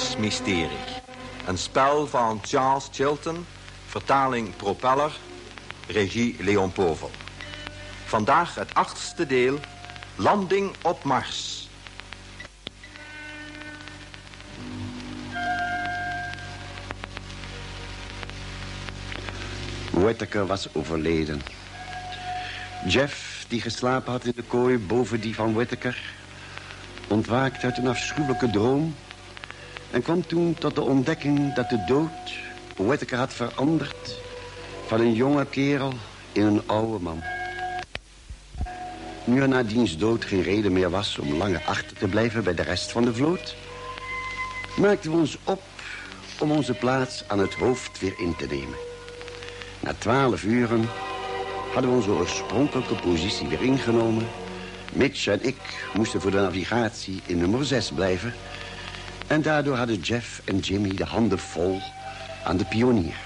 Marsmysterie. Een spel van Charles Chilton, vertaling Propeller, regie Leon Povel. Vandaag het achtste deel, Landing op Mars. Whittaker was overleden. Jeff, die geslapen had in de kooi boven die van Whittaker... ontwaakte uit een afschuwelijke droom en kwam toen tot de ontdekking dat de dood Whittaker had veranderd... van een jonge kerel in een oude man. Nu er na diens dood geen reden meer was om langer achter te blijven bij de rest van de vloot... maakten we ons op om onze plaats aan het hoofd weer in te nemen. Na twaalf uren hadden we onze oorspronkelijke positie weer ingenomen. Mitch en ik moesten voor de navigatie in nummer 6 blijven... En daardoor hadden Jeff en Jimmy de handen vol aan de pionier.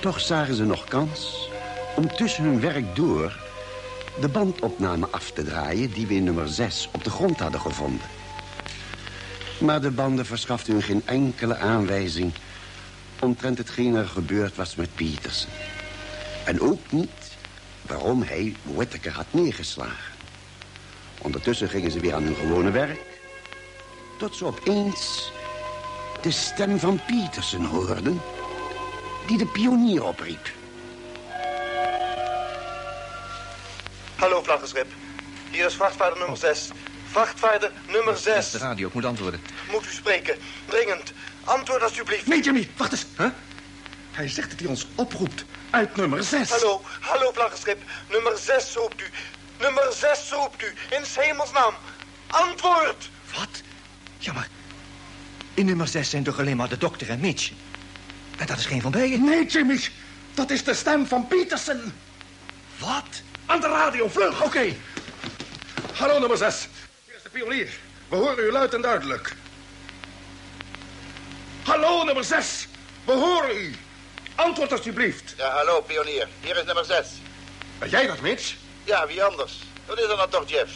Toch zagen ze nog kans om tussen hun werk door... de bandopname af te draaien die we in nummer 6 op de grond hadden gevonden. Maar de banden verschaften hun geen enkele aanwijzing... omtrent hetgeen er gebeurd was met Peterson. En ook niet waarom hij Whittaker had neergeslagen. Ondertussen gingen ze weer aan hun gewone werk... tot ze opeens de stem van Peterson hoorden... die de pionier opriep. Hallo, vlaggenschip. Hier is vrachtvaarder nummer 6. Vrachtvaarder nummer 6. De radio, ik moet antwoorden. Moet u spreken. Dringend. Antwoord alsjeblieft. Nee, Jimmy, wacht eens. Huh? Hij zegt dat hij ons oproept uit nummer 6. Hallo, hallo, vlaggenschip. Nummer 6 roept u. Nummer 6 roept u. In 's hemelsnaam. Antwoord. Wat? Ja, maar... In nummer 6 zijn toch alleen maar de dokter en Mitch? En dat is geen van beiden? Nee, Jimmy. Dat is de stem van Peterson. Wat? Aan de radio, vlug. Oké. Hallo, nummer 6. Hier is de pionier. We horen u luid en duidelijk. Hallo, nummer 6. We horen u. Antwoord alsjeblieft. Ja, hallo, pionier. Hier is nummer 6. Ben jij dat, Mitch? Ja, wie anders? Wat is er dan toch, Jeff?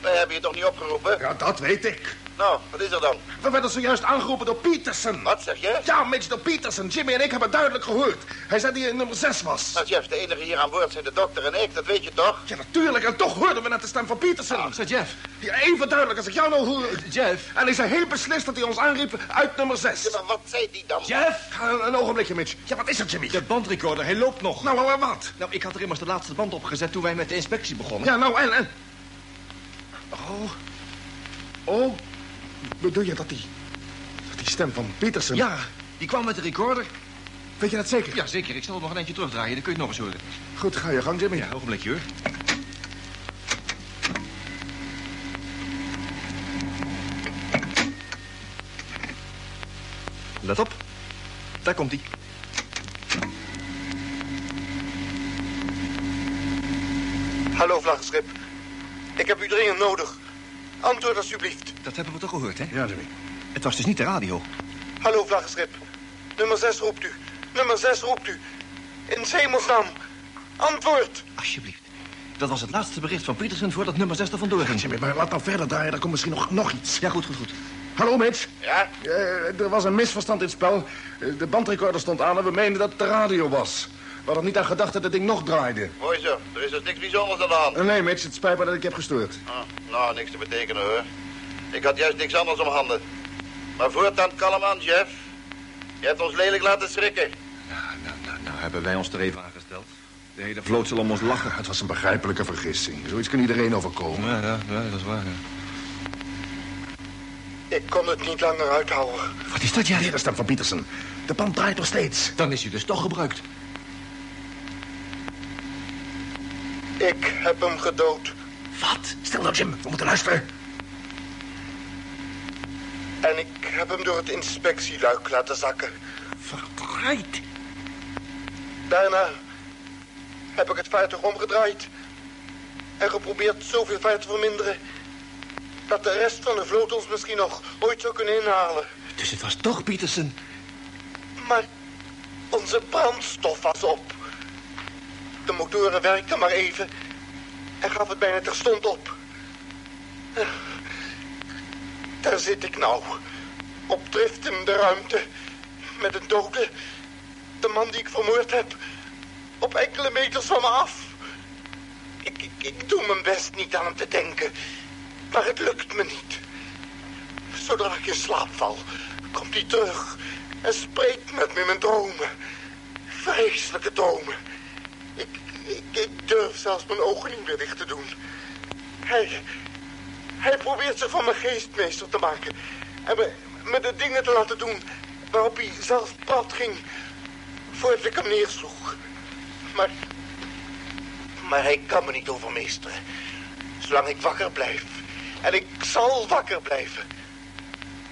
Wij hebben je toch niet opgeroepen? Ja, dat weet ik. Nou, wat is er dan? We werden zojuist aangeroepen door Peterson. Wat zeg je? Ja, Mitch, door Peterson. Jimmy en ik hebben duidelijk gehoord. Hij zei dat hij in nummer 6 was. Nou, Jeff, de enige hier aan boord zijn de dokter en ik, dat weet je toch? Ja, natuurlijk. En toch hoorden we net de stem van Peterson. Ah, Zeg, Jeff. Ja, even duidelijk als ik jou nou hoor. Jeff. En hij zei heel beslist dat hij ons aanriep uit nummer 6. Ja, maar wat zei die dan? Jeff. Een, een ogenblikje, Mitch. Ja, wat is er, Jimmy? De bandrecorder, hij loopt nog. Nou, maar wat? Nou, ik had er immers de laatste band opgezet toen wij met de inspectie begonnen. Ja, nou, en, en? Oh. Oh. Bedoel je dat die... dat die stem van Peterson... Ja, die kwam met de recorder. Weet je dat zeker? Ja, zeker. Ik zal hem nog een eindje terugdraaien. Dan kun je het nog eens horen. Goed, ga je gang, Jimmy. Ja, ogenblikje hoor. Let op. Daar komt hij. Hallo, vlaggenschip. Ik heb u dringend nodig. Antwoord alsjeblieft. Dat hebben we toch gehoord, hè? Ja, Jimmy. Het was dus niet de radio. Hallo, vlaggenschip. Nummer 6 roept u. Nummer 6 roept u. In 's hemelsnaam. Antwoord. Alsjeblieft. Dat was het laatste bericht van Peterson voordat nummer 6 er vandoor ging. Jimmy, maar laat nou verder draaien. Er komt misschien nog, nog iets. Ja, goed, goed, goed. Hallo, Mitch. Ja? Eh, er was een misverstand in het spel. De bandrecorder stond aan en we meenden dat het de radio was. We hadden niet aan gedacht dat het ding nog draaide. Mooi zo. Er is dus niks bijzonders aan de hand. Nee, Mitch, het spijt me dat ik je heb gestoord. Ah, nou, niks te betekenen, hoor. Ik had juist niks anders om handen. Maar voortaan kalm aan, Jeff. Je hebt ons lelijk laten schrikken. Ja, nou, nou, nou hebben wij ons er even aangesteld. De hele vloot zal om ons lachen. Het was een begrijpelijke vergissing. Zoiets kan iedereen overkomen. Ja, ja, ja dat is waar. Ja. Ik kon het niet langer uithouden. Wat is dat, Jeff? Weer de stem van Pietersen. De band draait nog steeds. Dan is hij dus toch gebruikt. Ik heb hem gedood. Wat? Stil nou, Jim. We moeten luisteren. En ik heb hem door het inspectieluik laten zakken. Verdraaid. Daarna heb ik het vaartuig omgedraaid. En geprobeerd zoveel vaart te verminderen... dat de rest van de vloot ons misschien nog ooit zou kunnen inhalen. Dus het was toch Pietersen. Maar onze brandstof was op. De motoren werkten maar even en gaf het bijna terstond op. Daar zit ik nou, op drift in de ruimte, met een dode, de man die ik vermoord heb, op enkele meters van me af. Ik, ik, ik doe mijn best niet aan hem te denken, maar het lukt me niet. Zodra ik in slaap val, komt hij terug en spreekt met me in mijn dromen. Vreselijke dromen. Ik, durf zelfs mijn ogen niet meer dicht te doen. Hij, hij probeert zich van mijn geestmeester te maken. En me, me de dingen te laten doen waarop hij zelf prat ging voordat ik hem neersloeg. Maar, maar hij kan me niet overmeesteren. Zolang ik wakker blijf. En ik zal wakker blijven.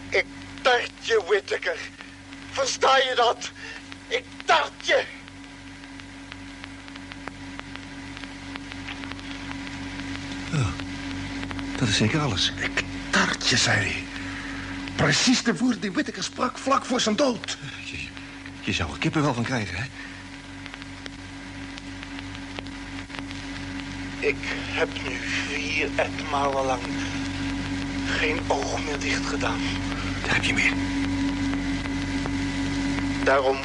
Ik tart je, Whittaker. Versta je dat? Ik tart je. Dat is zeker alles. Ik tart je, zei hij. Precies de woorden die Whittaker sprak vlak voor zijn dood. Je, je zou er kippenvel van krijgen, hè? Ik heb nu vier etmalen lang geen oog meer dicht gedaan. Daar heb je meer. Daarom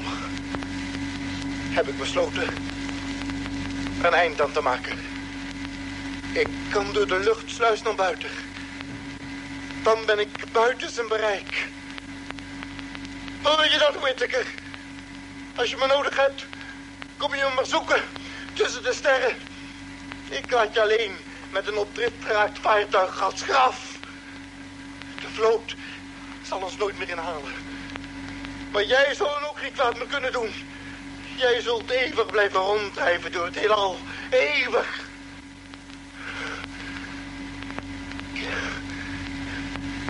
heb ik besloten een eind aan te maken. Ik kan door de luchtsluis naar buiten. Dan ben ik buiten zijn bereik. Wil je dat, Whittaker? Als je me nodig hebt, kom je me maar zoeken tussen de sterren. Ik laat je alleen met een op drift geraakt vaartuig als graf. De vloot zal ons nooit meer inhalen. Maar jij zal dan ook geen kwaad meer kunnen doen. Jij zult eeuwig blijven ronddrijven door het heelal. Eeuwig.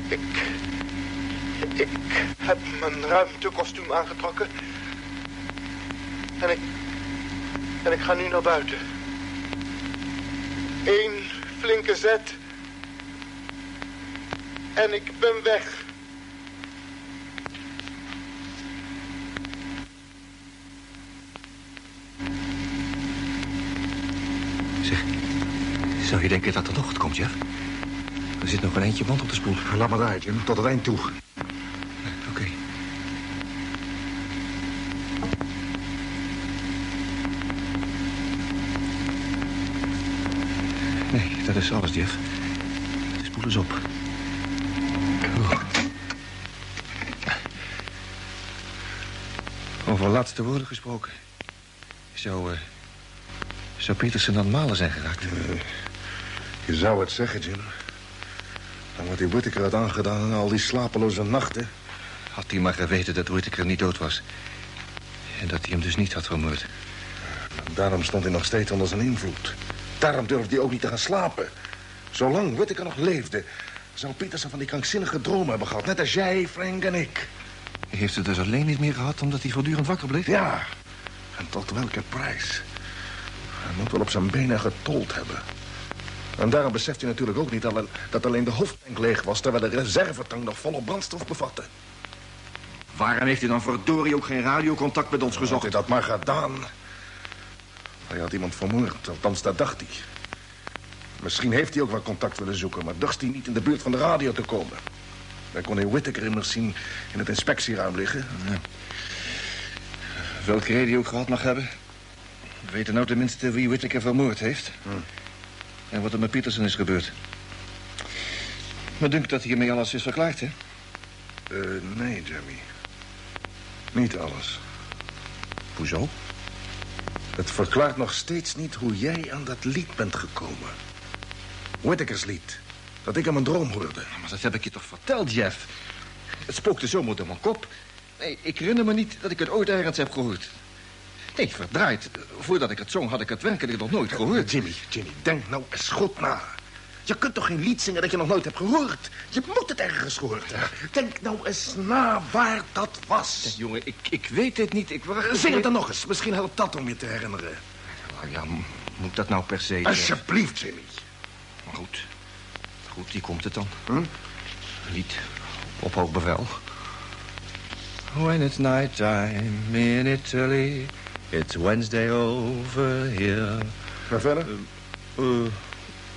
Ik... Ik heb mijn ruimtekostuum aangetrokken. En ik... En ik ga nu naar buiten. Eén flinke zet. En ik ben weg. Zeg, zou je denken dat er nog komt, Jeff? Er zit nog een eentje wand op de spoel. Laat maar draaien, Jim. Tot het eind toe. Oké. Nee, dat is alles, Jeff. De spoel is op. Oeh. Over laatste woorden gesproken. Zou, eh zou Petersen dan malen zijn geraakt? Je zou het zeggen, Jim. Dan wat die Whittaker had aangedaan en al die slapeloze nachten. Had hij maar geweten dat Whittaker niet dood was. En dat hij hem dus niet had vermoord. Daarom stond hij nog steeds onder zijn invloed. Daarom durfde hij ook niet te gaan slapen. Zolang Whittaker nog leefde... zou Petersen van die krankzinnige dromen hebben gehad. Net als jij, Frank en ik. Hij heeft het dus alleen niet meer gehad omdat hij voortdurend wakker bleef? Ja. En tot welke prijs? Hij moet wel op zijn benen getold hebben. En daarom beseft hij natuurlijk ook niet dat, dat alleen de hoofdtank leeg was... terwijl de reservetank nog volop brandstof bevatte. Waarom heeft hij dan verdorie ook geen radiocontact met ons Had gezocht? hij dat maar gedaan. Hij had iemand vermoord, althans dat dacht hij. Misschien heeft hij ook wel contact willen zoeken... maar dorst hij niet in de buurt van de radio te komen. Dan kon hij Whittaker immers zien in het inspectieruim liggen. Welke reden ook gehad mag hebben. We weten nou tenminste wie Whittaker vermoord heeft. En wat er met Petersen is gebeurd. Me dunkt dat hiermee alles is verklaard, hè? Eh, nee, Jeremy. Niet alles. Hoezo? Het verklaart nog steeds niet hoe jij aan dat lied bent gekomen. Whittakers lied. Dat ik hem een droom hoorde. Maar dat heb ik je toch verteld, Jeff? Het spookte zomaar door mijn kop. Nee, ik herinner me niet dat ik het ooit ergens heb gehoord. Nee, verdraaid. Voordat ik het zong, had ik het werkelijk nog nooit gehoord. Jimmy, Jimmy, denk nou eens goed na. Je kunt toch geen lied zingen dat je nog nooit hebt gehoord? Je moet het ergens gehoord hebben. Denk nou eens na waar dat was. Jongen, ik, ik weet het niet. Ik, Zing het dan nog eens. Misschien helpt dat om je te herinneren. Nou ja, moet dat nou per se... zijn? Alsjeblieft, Jimmy. Maar goed. Goed, die komt het dan. Lied op hoog bevel. When it's nighttime in Italy, it's Wednesday over here. Ga verder. Uh,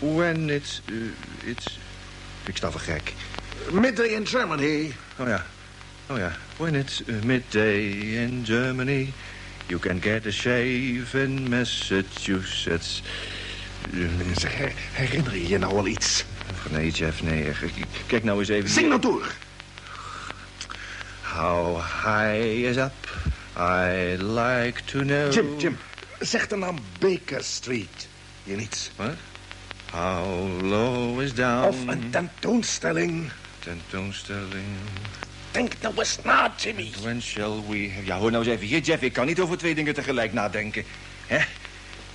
when it's, uh, it's... Ik sta voor gek. Midday in Germany. Oh ja, oh ja. When it's uh, midday in Germany, you can get a shave in Massachusetts. Zeg, her- herinner je je nou al iets? nee, Jeff, nee. Kijk nou eens even... Zing nou door. How high is up, I'd like to know... Jim, Jim. Zeg de naam Baker Street. Je niets. Wat? How low is down... Of een tentoonstelling. tentoonstelling... Denk nou eens na, Jimmy. When shall we... Ja, hoor nou eens even hier, Jeff. Ik kan niet over twee dingen tegelijk nadenken. Hè?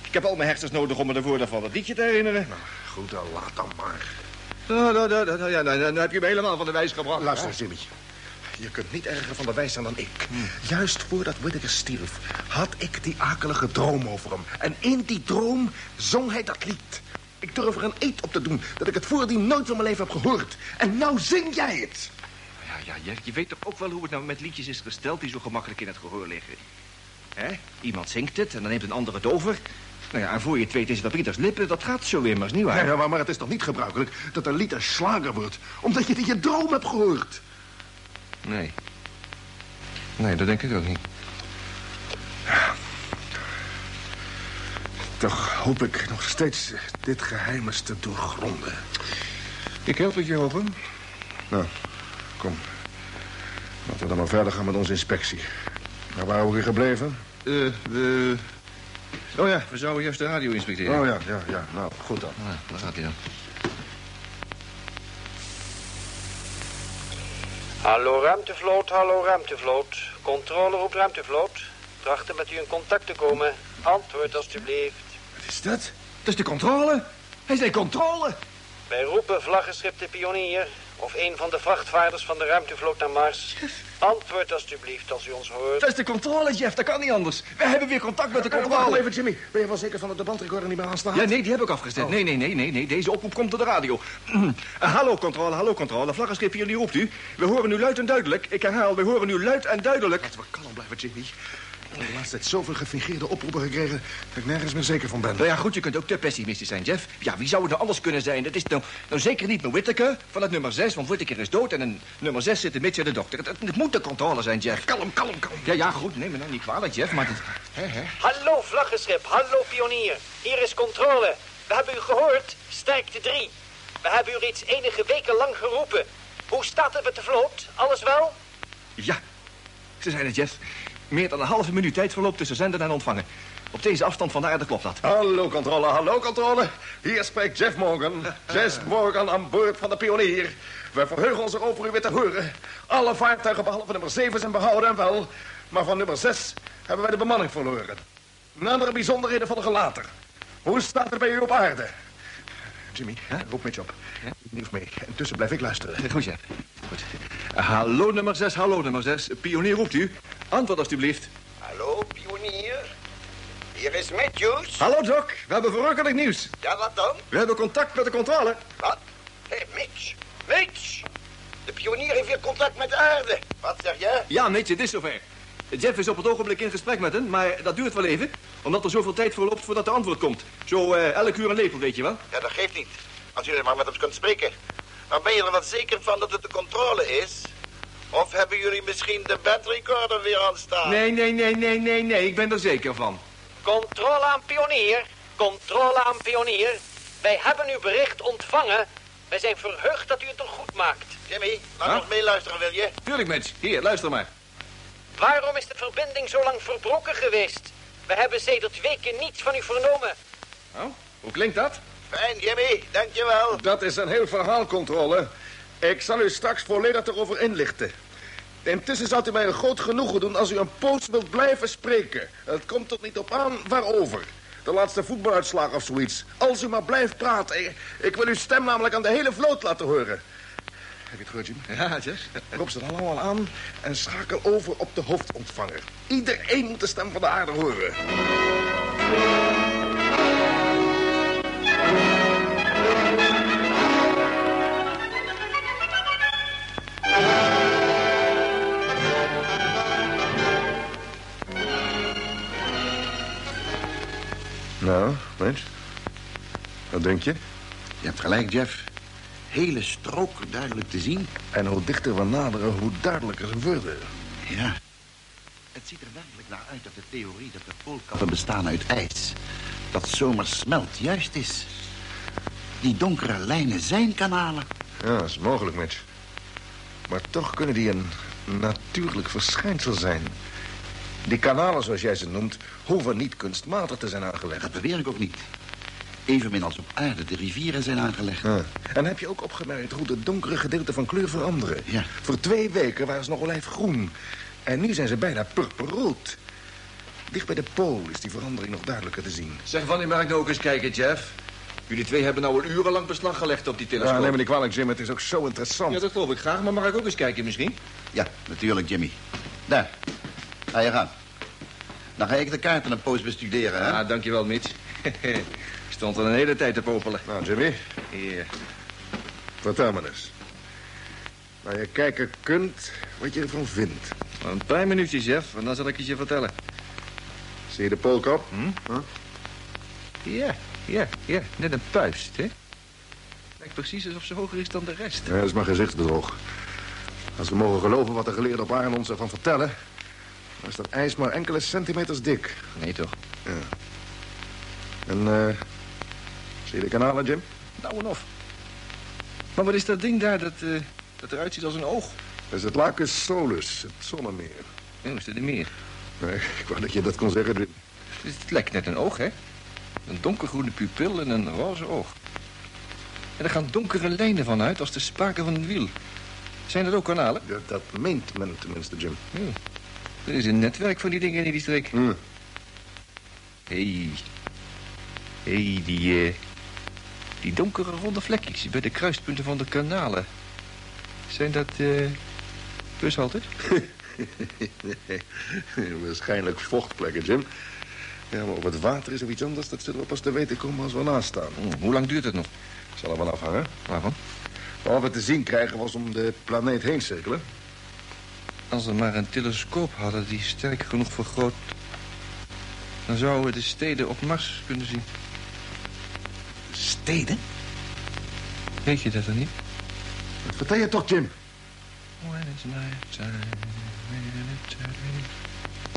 Ik heb al mijn hersens nodig om me de woorden van het liedje te herinneren. Goed, dan laat dan maar. Nou, nou, nou, nou, ja, nou, nou heb je me helemaal van de wijs gebracht. Luister, Jimmy. Je kunt niet erger van de wijs zijn dan ik. Juist voordat Whittaker stierf, had ik die akelige droom over hem. En in die droom zong hij dat lied. Ik durf er een eed op te doen dat ik het voordien nooit van mijn leven heb gehoord. En nou zing jij het. Ja, ja, Jeff, je weet toch ook wel hoe het nou met liedjes is gesteld... die zo gemakkelijk in het gehoor liggen. Hè? Iemand zingt het en dan neemt een ander het over. Nou ja, en voor je het weet is het op ieders lippen. Dat gaat zo immers, niet waar? Ja, ja, maar, maar het is toch niet gebruikelijk dat een lied een slager wordt... omdat je het in je droom hebt gehoord. Nee. Nee, dat denk ik ook niet. Toch hoop ik nog steeds dit geheim eens te doorgronden. Ik help het je over. Nou, kom. Laten we dan maar verder gaan met onze inspectie. Waar waren we gebleven? Eh, we... Oh ja, we zouden juist de radio inspecteren. Oh ja, ja, ja. Nou, goed dan. Ah, daar gaat hij dan. Hallo ruimtevloot, hallo ruimtevloot. Controle op ruimtevloot. Trachten met u in contact te komen. Antwoord alstublieft. Wat is dat? Dat is de controle. Hij is de controle. Wij roepen vlaggenschip de pionier... of een van de vrachtvaarders van de ruimtevloot naar Mars. Antwoord alstublieft als u ons hoort. Dat is de controle, Jeff. Dat kan niet anders. We hebben weer contact met de Wacht controle. even, Jimmy. Ben je wel zeker van dat de bandrecorder niet meer aanstaat? Ja, nee, die heb ik afgezet. Nee, nee, nee, nee, nee. Deze oproep komt door de radio. Eh, hallo, controle, hallo, controle. Vlaggenschip hier, die roept u. We horen u luid en duidelijk. Ik herhaal, we horen u luid en duidelijk. Laten we kalm blijven, Jimmy. Ik heb de laatste tijd zoveel gefingeerde oproepen gekregen... dat ik nergens meer zeker van ben. Nou ja, goed, je kunt ook te pessimistisch zijn, Jeff. Ja, wie zou het nou anders kunnen zijn? Het is nou, nou zeker niet mijn Whittaker van het nummer 6, want Whittaker is dood... en in nummer 6 zit de Mitch en de dokter. Het, het, het moet de controle zijn, Jeff. Kalm, kalm, kalm. Ja, ja, goed, neem me nou niet kwalijk, Jeff, maar... Het? Hallo vlaggenschip, hallo pionier. Hier is controle. We hebben u gehoord. Sterkte 3. We hebben u reeds enige weken lang geroepen. Hoe staat het met de vloot? Alles wel? Ja, ze zijn het, Jeff. Meer dan een halve minuut tijd verloopt tussen zenden en ontvangen. Op deze afstand van de aarde klopt dat. Hallo, controle, hallo, controle. Hier spreekt Jeff Morgan. Jeff Morgan aan boord van de Pionier. We verheugen ons erover u weer te horen. Alle vaartuigen behalve nummer 7 zijn behouden en wel. Maar van nummer 6 hebben wij de bemanning verloren. Nadere bijzonderheden volgen later. Hoe staat het bij u op aarde? Jimmy, roep Mitch op. Nieuws mee. Intussen blijf ik luisteren. Goed, Jeff. Goed. Hallo, nummer 6, hallo, nummer 6. Pionier roept u. Antwoord alstublieft. Hallo, pionier. Hier is Matthews. Hallo, Doc. We hebben verrukkelijk nieuws. Ja, wat dan? We hebben contact met de controle. Wat? Hé, hey, Mitch. Mitch! De pionier heeft weer contact met de aarde. Wat zeg je? Ja, Mitch, het is zover. Jeff is op het ogenblik in gesprek met hem, maar dat duurt wel even. Omdat er zoveel tijd verloopt voordat de antwoord komt. Zo eh, elk uur een lepel, weet je wel. Ja, dat geeft niet. Als jullie maar met hem kunt spreken. Maar ben je er wel zeker van dat het de controle is? Of hebben jullie misschien de bandrecorder weer aan staan? Nee, nee, nee, nee, nee, nee. Ik ben er zeker van. Controle aan pionier. Controle aan pionier. Wij hebben uw bericht ontvangen. Wij zijn verheugd dat u het er goed maakt. Jimmy, laat Huh? ons meeluisteren, wil je? Tuurlijk, Mitch. Hier, luister maar. Waarom is de verbinding zo lang verbroken geweest? We hebben sedert weken niets van u vernomen. Oh, hoe klinkt dat? Fijn, Jimmy, dankjewel. Dat is een heel verhaal, controle. Ik zal u straks volledig erover inlichten. Intussen zou u mij een groot genoegen doen als u een poos wilt blijven spreken. Het komt er niet op aan waarover. De laatste voetbaluitslag of zoiets. Als u maar blijft praten. Ik, ik wil uw stem namelijk aan de hele vloot laten horen. Heb je het gehoord, Jim? Ja, Jeff. Roep ze dan allemaal aan en schakel over op de hoofdontvanger. Iedereen moet de stem van de aarde horen. Nou, Mitch? Wat denk je? Je hebt gelijk, Jeff. Hele strook duidelijk te zien. En hoe dichter we naderen, hoe duidelijker ze worden. Ja. Het ziet er werkelijk naar uit dat de theorie dat de poolkappen bestaan uit ijs... dat zomaar smelt juist is. Die donkere lijnen zijn kanalen. Ja, dat is mogelijk, Mitch. Maar toch kunnen die een natuurlijk verschijnsel zijn. Die kanalen, zoals jij ze noemt, hoeven niet kunstmatig te zijn aangelegd. Dat beweer ik ook niet. Evenmin als op aarde de rivieren zijn aangelegd. Ja. En heb je ook opgemerkt hoe de donkere gedeelten van kleur veranderen? Ja. Voor twee weken waren ze nog olijfgroen. En nu zijn ze bijna purperrood. Dicht bij de pool is die verandering nog duidelijker te zien. Zeg, wanneer mag ik nou ook eens kijken, Jeff? Jullie twee hebben nou al urenlang beslag gelegd op die Ja, telescoop. neem me niet kwalijk, Jim. Het is ook zo interessant. Ja, dat geloof ik graag, maar mag ik ook eens kijken misschien? Ja, natuurlijk, Jimmy. Daar. Ga je gaan. Dan ga ik de kaarten een poos bestuderen, hè? Ja, dankjewel, Mitch. Stond al een hele tijd te popelen. Nou, Jimmy, Hier. vertel me eens. Waar je kijken kunt, wat je ervan vindt. Maar Een paar minuutjes, Jeff, en dan zal ik het je vertellen. Zie je de poolkop? Ja, ja, ja. Net een puist, hè? Lijkt precies alsof ze hoger is dan de rest. Ja, dat is maar gezichtsbedrog. Als we mogen geloven wat de geleerden op aarde ons ervan vertellen... dan is dat ijs maar enkele centimeters dik. Nee, toch? En, eh... zie je de kanalen, Jim? Nou en of. Maar wat is dat ding daar dat, eh, dat eruit ziet als een oog? Dat is het Lacus Solus, het zonnemeer. Oh, is er meer? Nee, ik wou dat je dat kon zeggen, Jim. Het lijkt net een oog, hè? Een donkergroene pupil en een roze oog. En er gaan donkere lijnen van uit als de spaken van een wiel. Zijn dat ook kanalen? Dat, dat meent men tenminste, Jim. Er is een netwerk van die dingen in die streek. Hé. Hé, die, eh, die donkere ronde vlekjes bij de kruispunten van de kanalen. Zijn dat, eh, bushaltes? Waarschijnlijk vochtplekken, Jim. Ja, maar op het water is of iets anders. Dat zullen we pas te weten komen als we naast staan. Hm, hoe lang duurt het nog? Zal er wel afhangen. Waarvan? Wat we te zien krijgen was om de planeet heen cirkelen. Als we maar een telescoop hadden die sterk genoeg vergroot... dan zouden we de steden op Mars kunnen zien. Steden? Weet je dat dan niet? Wat vertel je toch, Jim? When it's night time, when it's early,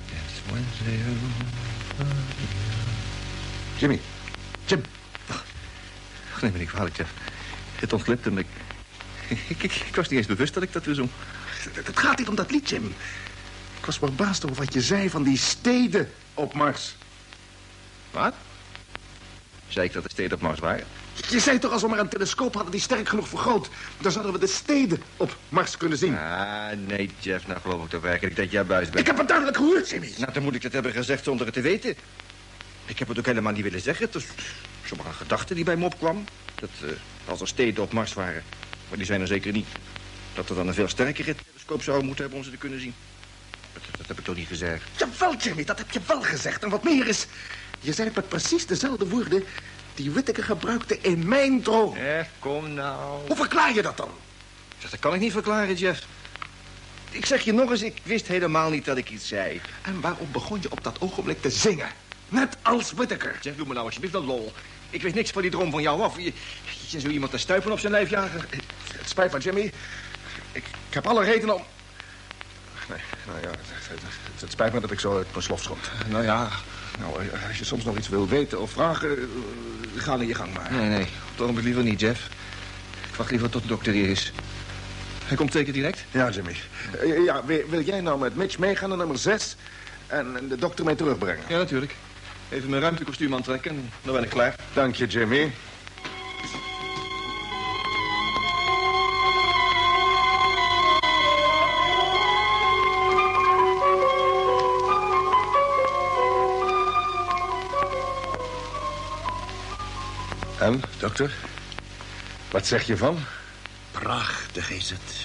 it's Wednesday over. Jimmy. Jim. Ach, neem me niet kwalijk, Jeff. Het ontglipte me. Ik, ik, ik, ik was niet eens bewust dat ik dat weer zong. Het het gaat niet om dat lied, Jim. Ik was verbaasd over wat je zei van die steden op Mars. Wat? Zei ik dat de steden op Mars waren? Je zei toch als we maar een telescoop hadden die sterk genoeg vergroot... dan zouden we de steden op Mars kunnen zien. Ah, nee, Jeff, nou geloof ik toch werkelijk dat jij buis Ik bent. heb het duidelijk gehoord, Jimmy. Nou, dan moet ik dat hebben gezegd zonder het te weten. Ik heb het ook helemaal niet willen zeggen. Het is zomaar een gedachte die bij me opkwam. Dat eh, als er steden op Mars waren, maar die zijn er zeker niet... dat er dan een veel sterkere telescoop zou moeten hebben om ze te kunnen zien. Dat, dat heb ik toch niet gezegd? Jawel, Jimmy, dat heb je wel gezegd. En wat meer is, je zei het met precies dezelfde woorden... die Whittaker gebruikte in mijn droom. Eh, kom nou. Hoe verklaar je dat dan? Zeg, dat kan ik niet verklaren, Jeff. Ik zeg je nog eens, ik wist helemaal niet dat ik iets zei. En waarom begon je op dat ogenblik te zingen? Net als Whittaker. Jeff, doe me nou alsjeblieft een lol. Ik weet niks van die droom van jou af. Je, je zo iemand te stuipen op zijn lijf jagen. Het spijt me, Jimmy. Ik, ik heb alle reden om... Nee, nou ja, het, het- spijt me dat ik zo uit mijn slof schot. Nou ja. Nou, eh, als je soms nog iets wil weten of vragen, eh, ga in je gang maar. Nee, nee. Het ogenblik liever niet, Jeff. Ik wacht liever tot de dokter hier is. Hij komt zeker direct? Ja, Jimmy. Eh, ja, wil, wil jij nou met Mitch meegaan naar nummer 6 en, en de dokter mee terugbrengen? Ja, natuurlijk. Even mijn ruimtekostuum aantrekken en dan ben ik klaar. Dank je, Jimmy. En, dokter? Wat zeg je van? Prachtig is het.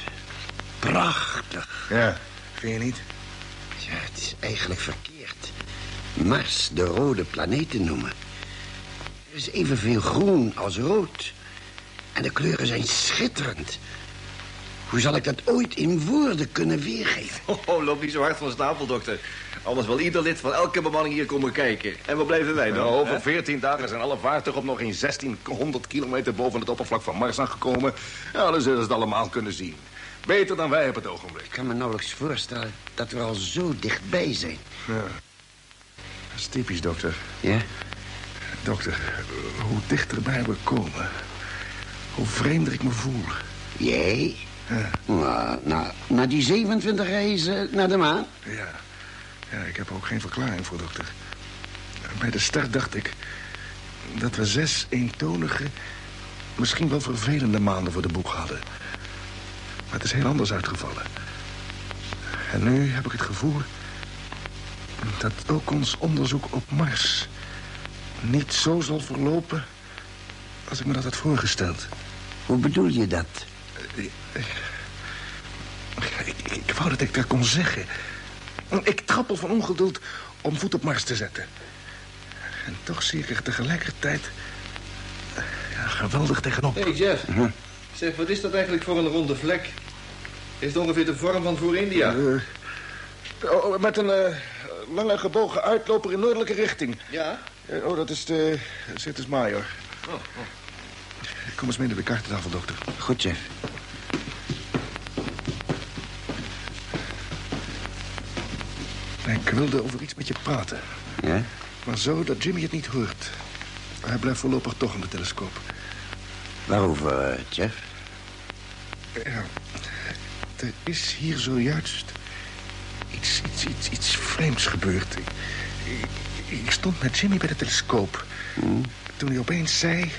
Prachtig. Ja, vind je niet? Ja, het is eigenlijk verkeerd. Mars de rode planeet te noemen. Er is evenveel groen als rood. En de kleuren zijn schitterend. Hoe zal ik dat ooit in woorden kunnen weergeven? Oh, loop niet zo hard van stapel, dokter. Anders wil ieder lid van elke bemanning hier komen kijken. En waar blijven wij dan? Nou, over hè? 14 dagen zijn alle vaartuigen op nog in 1600 kilometer boven het oppervlak van Mars aangekomen. Ja, dan zullen ze het allemaal kunnen zien. Beter dan wij op het ogenblik. Ik kan me nauwelijks voorstellen dat we al zo dichtbij zijn. Ja. Dat is typisch, dokter. Ja? Dokter, hoe dichterbij we komen, hoe vreemder ik me voel. Jij? Ja. Nou, na, na die 27 reizen naar de maan? Ja. ja, ik heb er ook geen verklaring voor, dokter. Bij de start dacht ik dat we zes eentonige, misschien wel vervelende maanden voor de boeg hadden. Maar het is heel anders uitgevallen. En nu heb ik het gevoel dat ook ons onderzoek op Mars niet zo zal verlopen als ik me dat had voorgesteld. Hoe bedoel je dat? Ik, ik, ik wou dat ik dat kon zeggen. Ik trappel van ongeduld om voet op Mars te zetten. En toch zie ik er tegelijkertijd ja, geweldig tegenop. Hé, hey Jeff. Zeg, wat is dat eigenlijk voor een ronde vlek? Is het ongeveer de vorm van voor India? Eh, oh, met een eh, lange gebogen uitloper in noordelijke richting. Ja? Eh, oh, dat is de Citrus Major. Oh, Kom eens mee naar de kaartentafel, dokter. Goed, Ik wilde over iets met je praten. Ja? Maar zo dat Jimmy het niet hoort. Hij blijft voorlopig toch aan de telescoop. Waarover, eh, chef? Ja, er is hier zojuist iets, iets, iets, iets vreemds gebeurd. Ik, ik, ik stond met Jimmy bij de telescoop. Toen hij opeens zei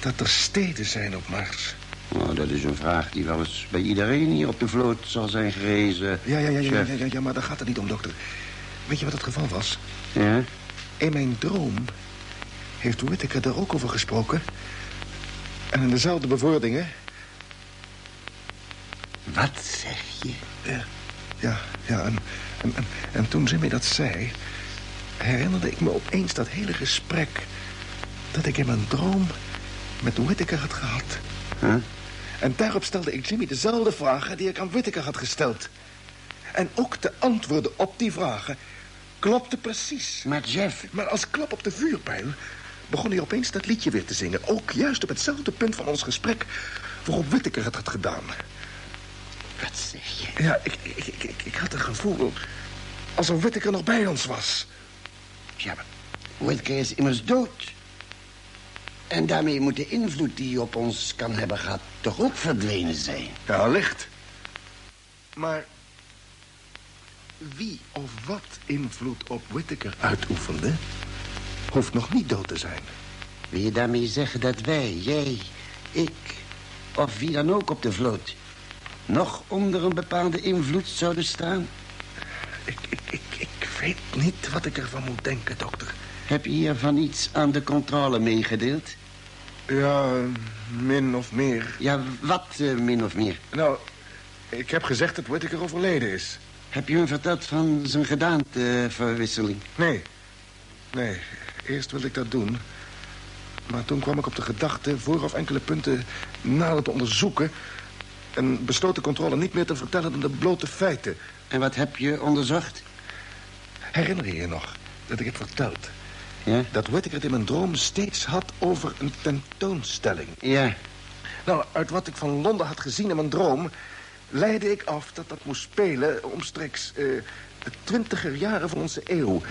dat er steden zijn op Mars. Nou, dat is een vraag die wel eens bij iedereen hier op de vloot zal zijn gerezen. Ja, ja, ja, ja, maar daar gaat het niet om, dokter. Weet je wat het geval was? Ja? In mijn droom heeft Whittaker daar ook over gesproken. En in dezelfde bewoordingen. Wat zeg je? Ja, ja, ja. En, en, en, en toen Jimmy dat zei... herinnerde ik me opeens dat hele gesprek... dat ik in mijn droom met Whittaker had gehad. Huh? En daarop stelde ik Jimmy dezelfde vragen die ik aan Whittaker had gesteld. En ook de antwoorden op die vragen klopten precies. Maar Jeff, Maar als klap op de vuurpijl begon hij opeens dat liedje weer te zingen. Ook juist op hetzelfde punt van ons gesprek waarop Whittaker het had gedaan. wat zeg je? Ja, ik, ik, ik, ik, ik had een gevoel alsof Whittaker nog bij ons was. Ja, maar Whittaker is immers dood. En daarmee moet de invloed die hij op ons kan hebben gehad... toch ook verdwenen zijn. Ja, licht. Maar wie of wat invloed op Whittaker uitoefende... hoeft nog niet dood te zijn. Wil je daarmee zeggen dat wij, jij, ik... of wie dan ook op de vloot... nog onder een bepaalde invloed zouden staan? Ik, ik, ik, ik weet niet wat ik ervan moet denken, dokter. Heb je hiervan iets aan de controle meegedeeld? Ja, min of meer. Ja, wat eh, min of meer? Nou, ik heb gezegd dat Whittaker overleden is. Heb je hem verteld van zijn gedaanteverwisseling? Nee. Nee, eerst wilde ik dat doen. Maar toen kwam ik op de gedachte vooraf enkele punten nader te onderzoeken... en besloot de controle niet meer te vertellen dan de blote feiten. En wat heb je onderzocht? Herinner je je nog dat ik heb verteld... Ja? dat Whittaker het in mijn droom steeds had over een tentoonstelling? Ja, Nou, uit wat ik van Londen had gezien in mijn droom... leidde ik af dat dat moest spelen omstreeks eh, de twintiger jaren van onze eeuw.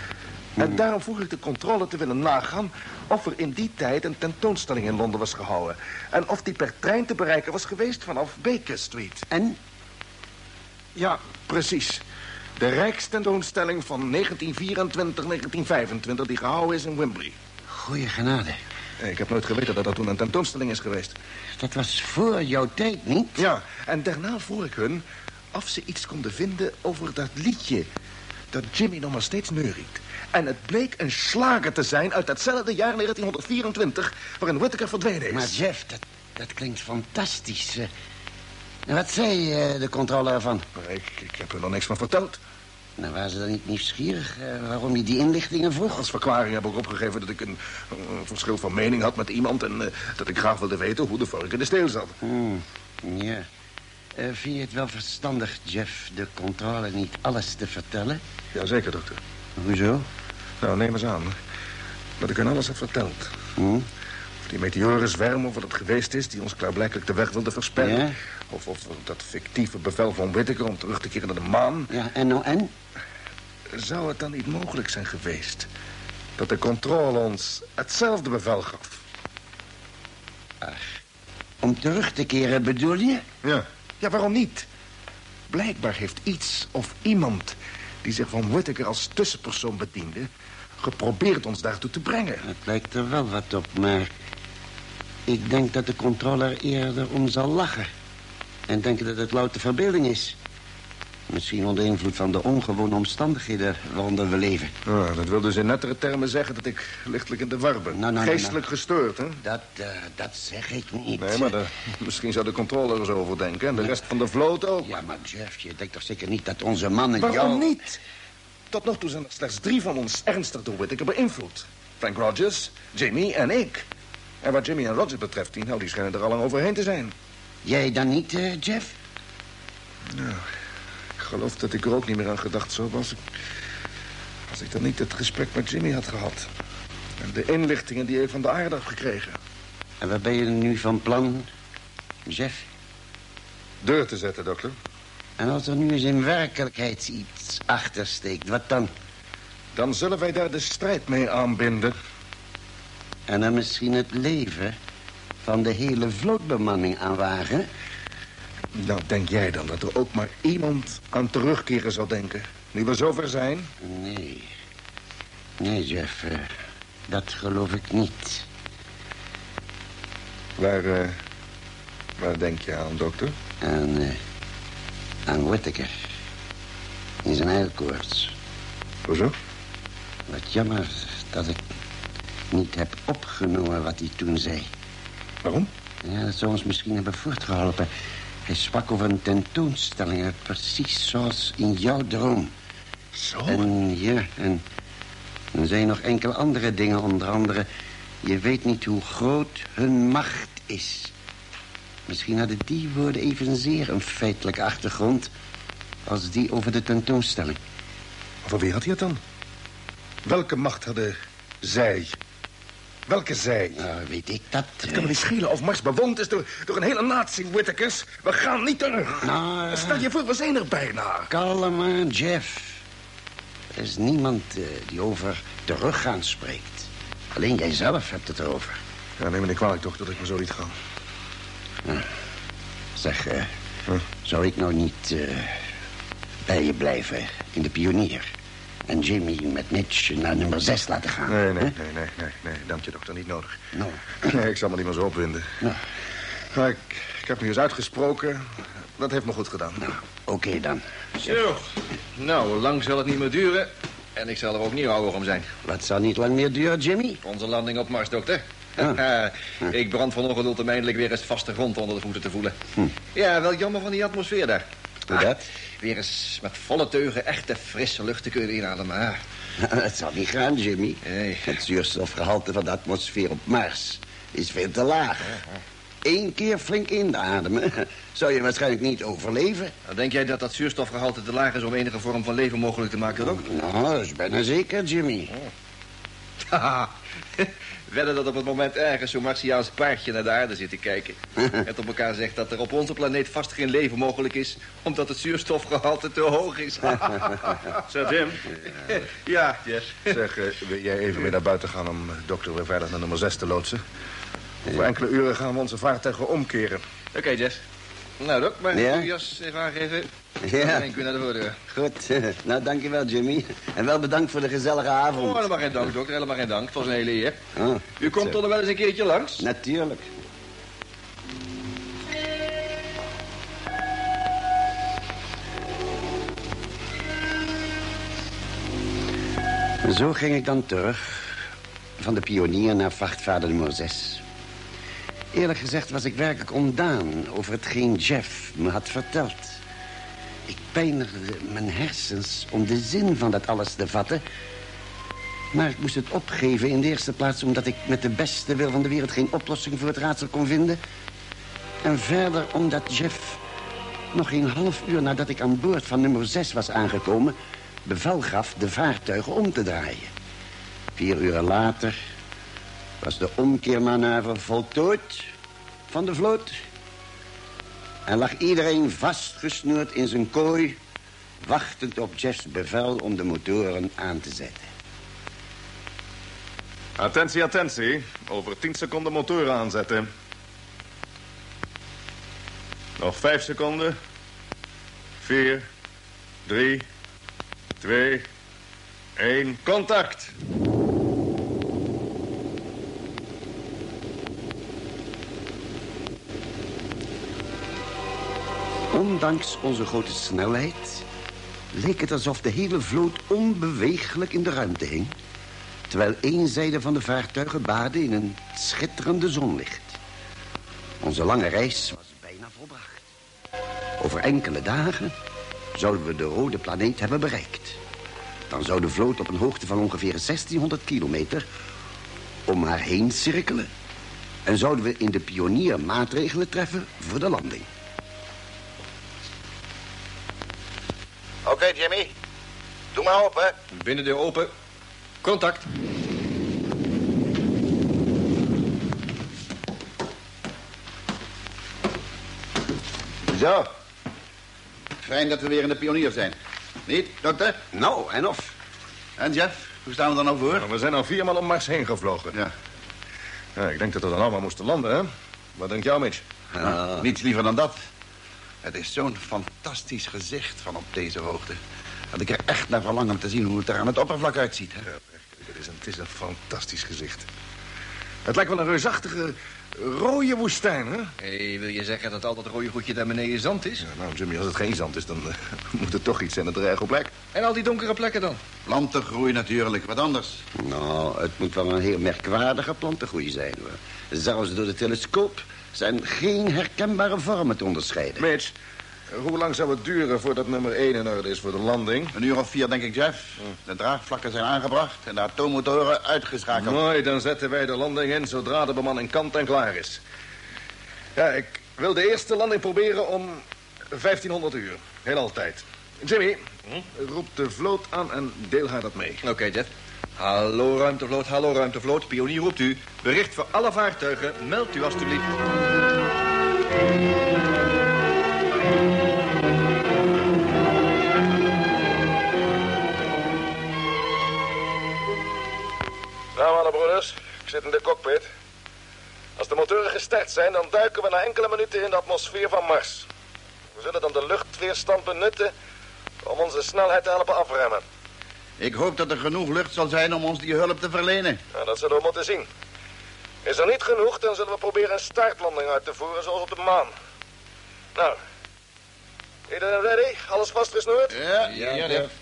En daarom vroeg ik de controle te willen nagaan... of er in die tijd een tentoonstelling in Londen was gehouden. En of die per trein te bereiken was geweest vanaf Baker Street. en? Ja, precies. De Rijkstentoonstelling van 1924-1925... die gehouden is in Wembley. Goeie genade. Ik heb nooit geweten dat dat toen een tentoonstelling is geweest. Dat was voor jouw tijd, niet? Ja, en daarna vroeg ik hun of ze iets konden vinden over dat liedje... dat Jimmy nog maar steeds neuriet. En het bleek een slager te zijn uit datzelfde jaar 1924... waarin Whittaker verdwenen is. Maar Jeff, dat, dat klinkt fantastisch. Eh, wat zei eh, de controle ervan? Ik, ik heb er nog niks van verteld. Nou, waren ze dan niet nieuwsgierig uh, waarom je die inlichtingen vroeg? Als verklaring heb ik opgegeven dat ik een, een verschil van mening had met iemand... en uh, dat ik graag wilde weten hoe de vork in de steel zat. Hmm, ja. Uh, vind je het wel verstandig, Jeff, de controle niet alles te vertellen? Jazeker, dokter. Hoezo? Nou, neem eens aan dat ik hen alles heb verteld. Hmm? Of die meteorenzwerm, of wat het geweest is... die ons klaarblijkelijk de weg wilde versperren. Ja? Of, of dat fictieve bevel van Whittaker om terug te keren naar de maan. Ja, en nou en? Zou het dan niet mogelijk zijn geweest... dat de controle ons hetzelfde bevel gaf? Ach, om terug te keren bedoel je? Ja. Ja, waarom niet? Blijkbaar heeft iets of iemand die zich van Whittaker als tussenpersoon bediende... geprobeerd ons daartoe te brengen. Het lijkt er wel wat op, maar... ik denk dat de controller eerder om zal lachen. En denken dat het louter verbeelding is. Misschien onder invloed van de ongewone omstandigheden waaronder we leven. Ja, dat wil dus in nettere termen zeggen dat ik lichtelijk in de war ben. Nou, nou, nou, Geestelijk gestoord, hè? Dat, uh, dat zeg ik niet. Nee, maar de, misschien zou de controller er zo over denken. En de rest van de vloot ook. Ja, maar Jeff, je denkt toch zeker niet dat onze mannen Waarom jou... niet? Tot nog toe zijn er slechts drie van ons ernstig door Whittaker beïnvloed. Frank Rogers, Jimmy en ik. En wat Jimmy en Rogers betreft, die, nou, die schijnen er al lang overheen te zijn. Jij dan niet, uh, Jeff? Nou, ik geloof dat ik er ook niet meer aan gedacht zou was. Als ik dan niet het gesprek met Jimmy had gehad. En de inlichtingen die ik van de aarde heb gekregen. En wat ben je nu van plan, Jeff? Deur te zetten, dokter. En als er nu eens in werkelijkheid iets achter steekt, wat dan? Dan zullen wij daar de strijd mee aanbinden. En dan misschien het leven van de hele vlootbemanning aanwagen? Nou, denk jij dan dat er ook maar iemand aan terugkeren zal denken? Nu we zover zijn? Nee. Nee, Jeff. Uh, dat geloof ik niet. Waar, uh, waar denk je aan, dokter? Aan, uh, aan Whittaker. In zijn eilkoorts. Hoezo? Wat jammer dat ik niet heb opgenomen wat hij toen zei. Waarom? Ja, dat zou ons misschien hebben voortgeholpen. Hij sprak over een tentoonstelling, precies zoals in jouw droom. Zo? En ja, en er zijn nog enkele andere dingen, onder andere... je weet niet hoe groot hun macht is. Misschien hadden die woorden evenzeer een feitelijke achtergrond... als die over de tentoonstelling. Over wie had hij het dan? Welke macht hadden zij? Welke zij? Nou, weet ik dat. Het kan me niet schelen of Mars bewoond is door, door een hele natie Whittakers. We gaan niet terug. Nou, Stel je voor, we zijn er bijna. Kalm aan, Jeff. Er is niemand uh, die over teruggaan spreekt. Alleen jij zelf hebt het erover. Ja, neem me niet kwalijk toch dat ik me zo liet gaan. Zeg, uh, zou ik nou niet uh, bij je blijven in de pionier? En Jimmy met Mitch naar nummer 6 laten gaan. Nee, nee, nee, nee, nee, nee. Dank je, dokter. Niet nodig. Nou. Nee, ik zal me niet meer zo opwinden. Nou. ik, ik heb nu eens uitgesproken. Dat heeft me goed gedaan. Nou, oké okay dan. Zo. Nou, lang zal het niet meer duren. En ik zal er ook niet ouder om zijn. Wat zal niet lang meer duren, Jimmy? Onze landing op Mars, dokter. Ah. ik brand van ongeduld om eindelijk weer eens vaste grond onder de voeten te voelen. Hm. Ja, wel jammer van die atmosfeer daar. Dat? Ah, weer eens met volle teugen echte frisse lucht te kunnen inademen. Het zal niet gaan, Jimmy. Het zuurstofgehalte van de atmosfeer op Mars is veel te laag. Eén keer flink inademen zou je waarschijnlijk niet overleven. Nou, denk jij dat dat zuurstofgehalte te laag is om enige vorm van leven mogelijk te maken, ook? Nou, dat is bijna zeker, Jimmy. Haha. Wedden dat op het moment ergens zo'n Martiaans paardje naar de aarde zit te kijken. en op elkaar zegt dat er op onze planeet vast geen leven mogelijk is... omdat het zuurstofgehalte te hoog is. Zo, Jim. ja, Jess. Zeg, uh, wil jij even weer naar buiten gaan om uh, dokter weer veilig naar nummer 6 te loodsen? Voor enkele uren gaan we onze vaartuigen omkeren. Oké, okay, Jess. Nou, Dok, maar ja? uw jas even aangeven. Ja. En ik weer naar de voordeur. Goed. nou, dankjewel, Jimmy. En wel bedankt voor de gezellige avond. Oh, helemaal geen dank, dokter. Helemaal geen dank. Het was een hele eer. Oh, U komt toch nog wel eens een keertje langs? Natuurlijk. Zo ging ik dan terug. Van de pionier naar vrachtvader nummer 6. Eerlijk gezegd was ik werkelijk ontdaan over hetgeen Jeff me had verteld. Ik pijnigde mijn hersens om de zin van dat alles te vatten. Maar ik moest het opgeven in de eerste plaats... omdat ik met de beste wil van de wereld geen oplossing voor het raadsel kon vinden. En verder omdat Jeff nog geen half uur nadat ik aan boord van nummer 6 was aangekomen... bevel gaf de vaartuigen om te draaien. Vier uur later was de omkeermanoeuvre voltooid van de vloot... en lag iedereen vastgesnoerd in zijn kooi... wachtend op Jeff's bevel om de motoren aan te zetten. Attentie, attentie. Over 10 seconden motoren aanzetten. Nog vijf seconden. Vier, drie, twee, één. Contact. Ondanks onze grote snelheid leek het alsof de hele vloot onbeweeglijk in de ruimte hing... terwijl één zijde van de vaartuigen baadde in een schitterende zonlicht. Onze lange reis was bijna volbracht. Over enkele dagen zouden we de rode planeet hebben bereikt. Dan zou de vloot op een hoogte van ongeveer 1600 kilometer om haar heen cirkelen. En zouden we in de pionier maatregelen treffen voor de landing. Oké, Jimmy. Doe maar open. Binnendeur open. Contact. Zo. Fijn dat we weer in de pionier zijn. Niet, dokter? Nou, en of? En Jeff, hoe staan we er nou voor? Nou, we zijn al viermaal om Mars heen gevlogen. Ja. Ja, ik denk dat we dan allemaal moesten landen, hè? Wat denkt jou, Mitch? Nou, niets liever dan dat. Het is zo'n fantastisch gezicht van op deze hoogte. Dat ik er echt naar verlang om te zien hoe het er aan het oppervlak uitziet. Hè? Ja, het, is een, het is een fantastisch gezicht. Het lijkt wel een reusachtige rode woestijn, hè? Hé, wil je zeggen dat al dat rode goedje daar beneden zand is? Ja, nou, Jimmy, als het geen zand is, dan eh, moet het toch iets zijn dat er erg op lijkt. En al die donkere plekken dan? Plantengroei natuurlijk, wat anders. Nou, het moet wel een heel merkwaardige plantengroei zijn, hoor. Zelfs door de telescoop zijn geen herkenbare vormen te onderscheiden. Mitch, hoe lang zou het duren voordat nummer 1 in orde is voor de landing? Een uur of vier, denk ik, Jeff. De draagvlakken zijn aangebracht en de atoommotoren uitgeschakeld. Mooi, dan zetten wij de landing in zodra de bemanning kant en klaar is. Ja, ik wil de eerste landing proberen om 1500 uur. Heel altijd. Jimmy, roep de vloot aan en deel haar dat mee. Oké, Jeff. Hallo ruimtevloot, hallo ruimtevloot. Pionier roept u. Bericht voor alle vaartuigen. Meld u alstublieft. Broeders, ik zit in de cockpit. Als de motoren gestart zijn, dan duiken we na enkele minuten in de atmosfeer van Mars. We zullen dan de luchtweerstand benutten om onze snelheid te helpen afremmen. Ik hoop dat er genoeg lucht zal zijn om ons die hulp te verlenen. Nou, dat zullen we moeten zien. Is er niet genoeg, dan zullen we proberen een startlanding uit te voeren zoals op de maan. Nou, iedereen ready? Alles vastgesnoerd? Ja, Ja, Jeff.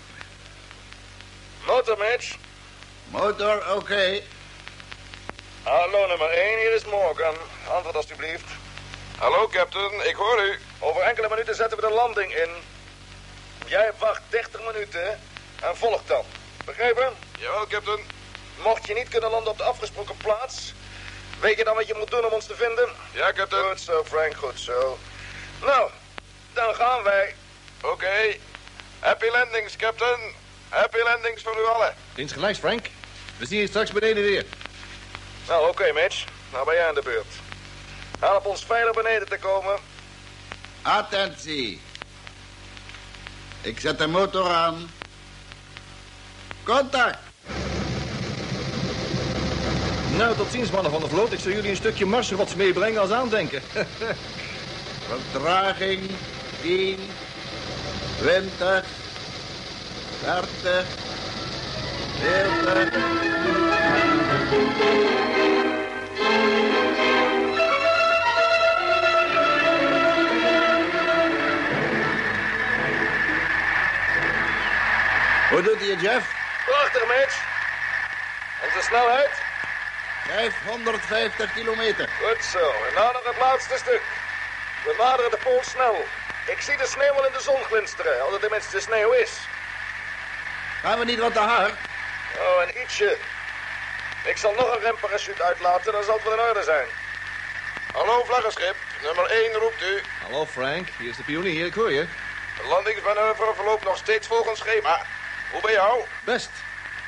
Motormatch. Motor, oké. Hallo nummer 1, hier is Morgan. Antwoord alstublieft. Hallo captain, ik hoor u. Over enkele minuten zetten we de landing in. Jij wacht 30 minuten en volgt dan. Begrepen? Jawel, captain. Mocht je niet kunnen landen op de afgesproken plaats... weet je dan wat je moet doen om ons te vinden? Ja, captain. Goed zo, Frank, goed zo. Nou, dan gaan wij. Oké. Happy landings, captain. Happy landings voor u allen. Insgelijks, Frank. We zien je straks beneden weer. Nou, oké, Mitch. Nou ben jij aan de beurt. Help ons veilig beneden te komen. Attentie. Ik zet de motor aan. Contact. Nou, tot ziens, mannen van de vloot. Ik zal jullie een stukje marsrots meebrengen als aandenken. Vertraging 10, 20, 30, 40. Hoe doet hij het, Jeff? Prachtig, Mitch. Onze snelheid? 550 kilometer. Goed zo. En nou nog het laatste stuk. We naderen de pool snel. Ik zie de sneeuw al in de zon glinsteren, als het tenminste sneeuw is. Gaan we niet wat te hard? Oh, een ietsje. Ik zal nog een remparachute uitlaten, dan zal het wel in orde zijn. Hallo, vlaggenschip. Nummer 1 roept u. Hallo Frank, hier is de pionier, ik hoor je. De landingsmanoeuvre verloopt nog steeds volgens schema. Hoe ben jou? Best.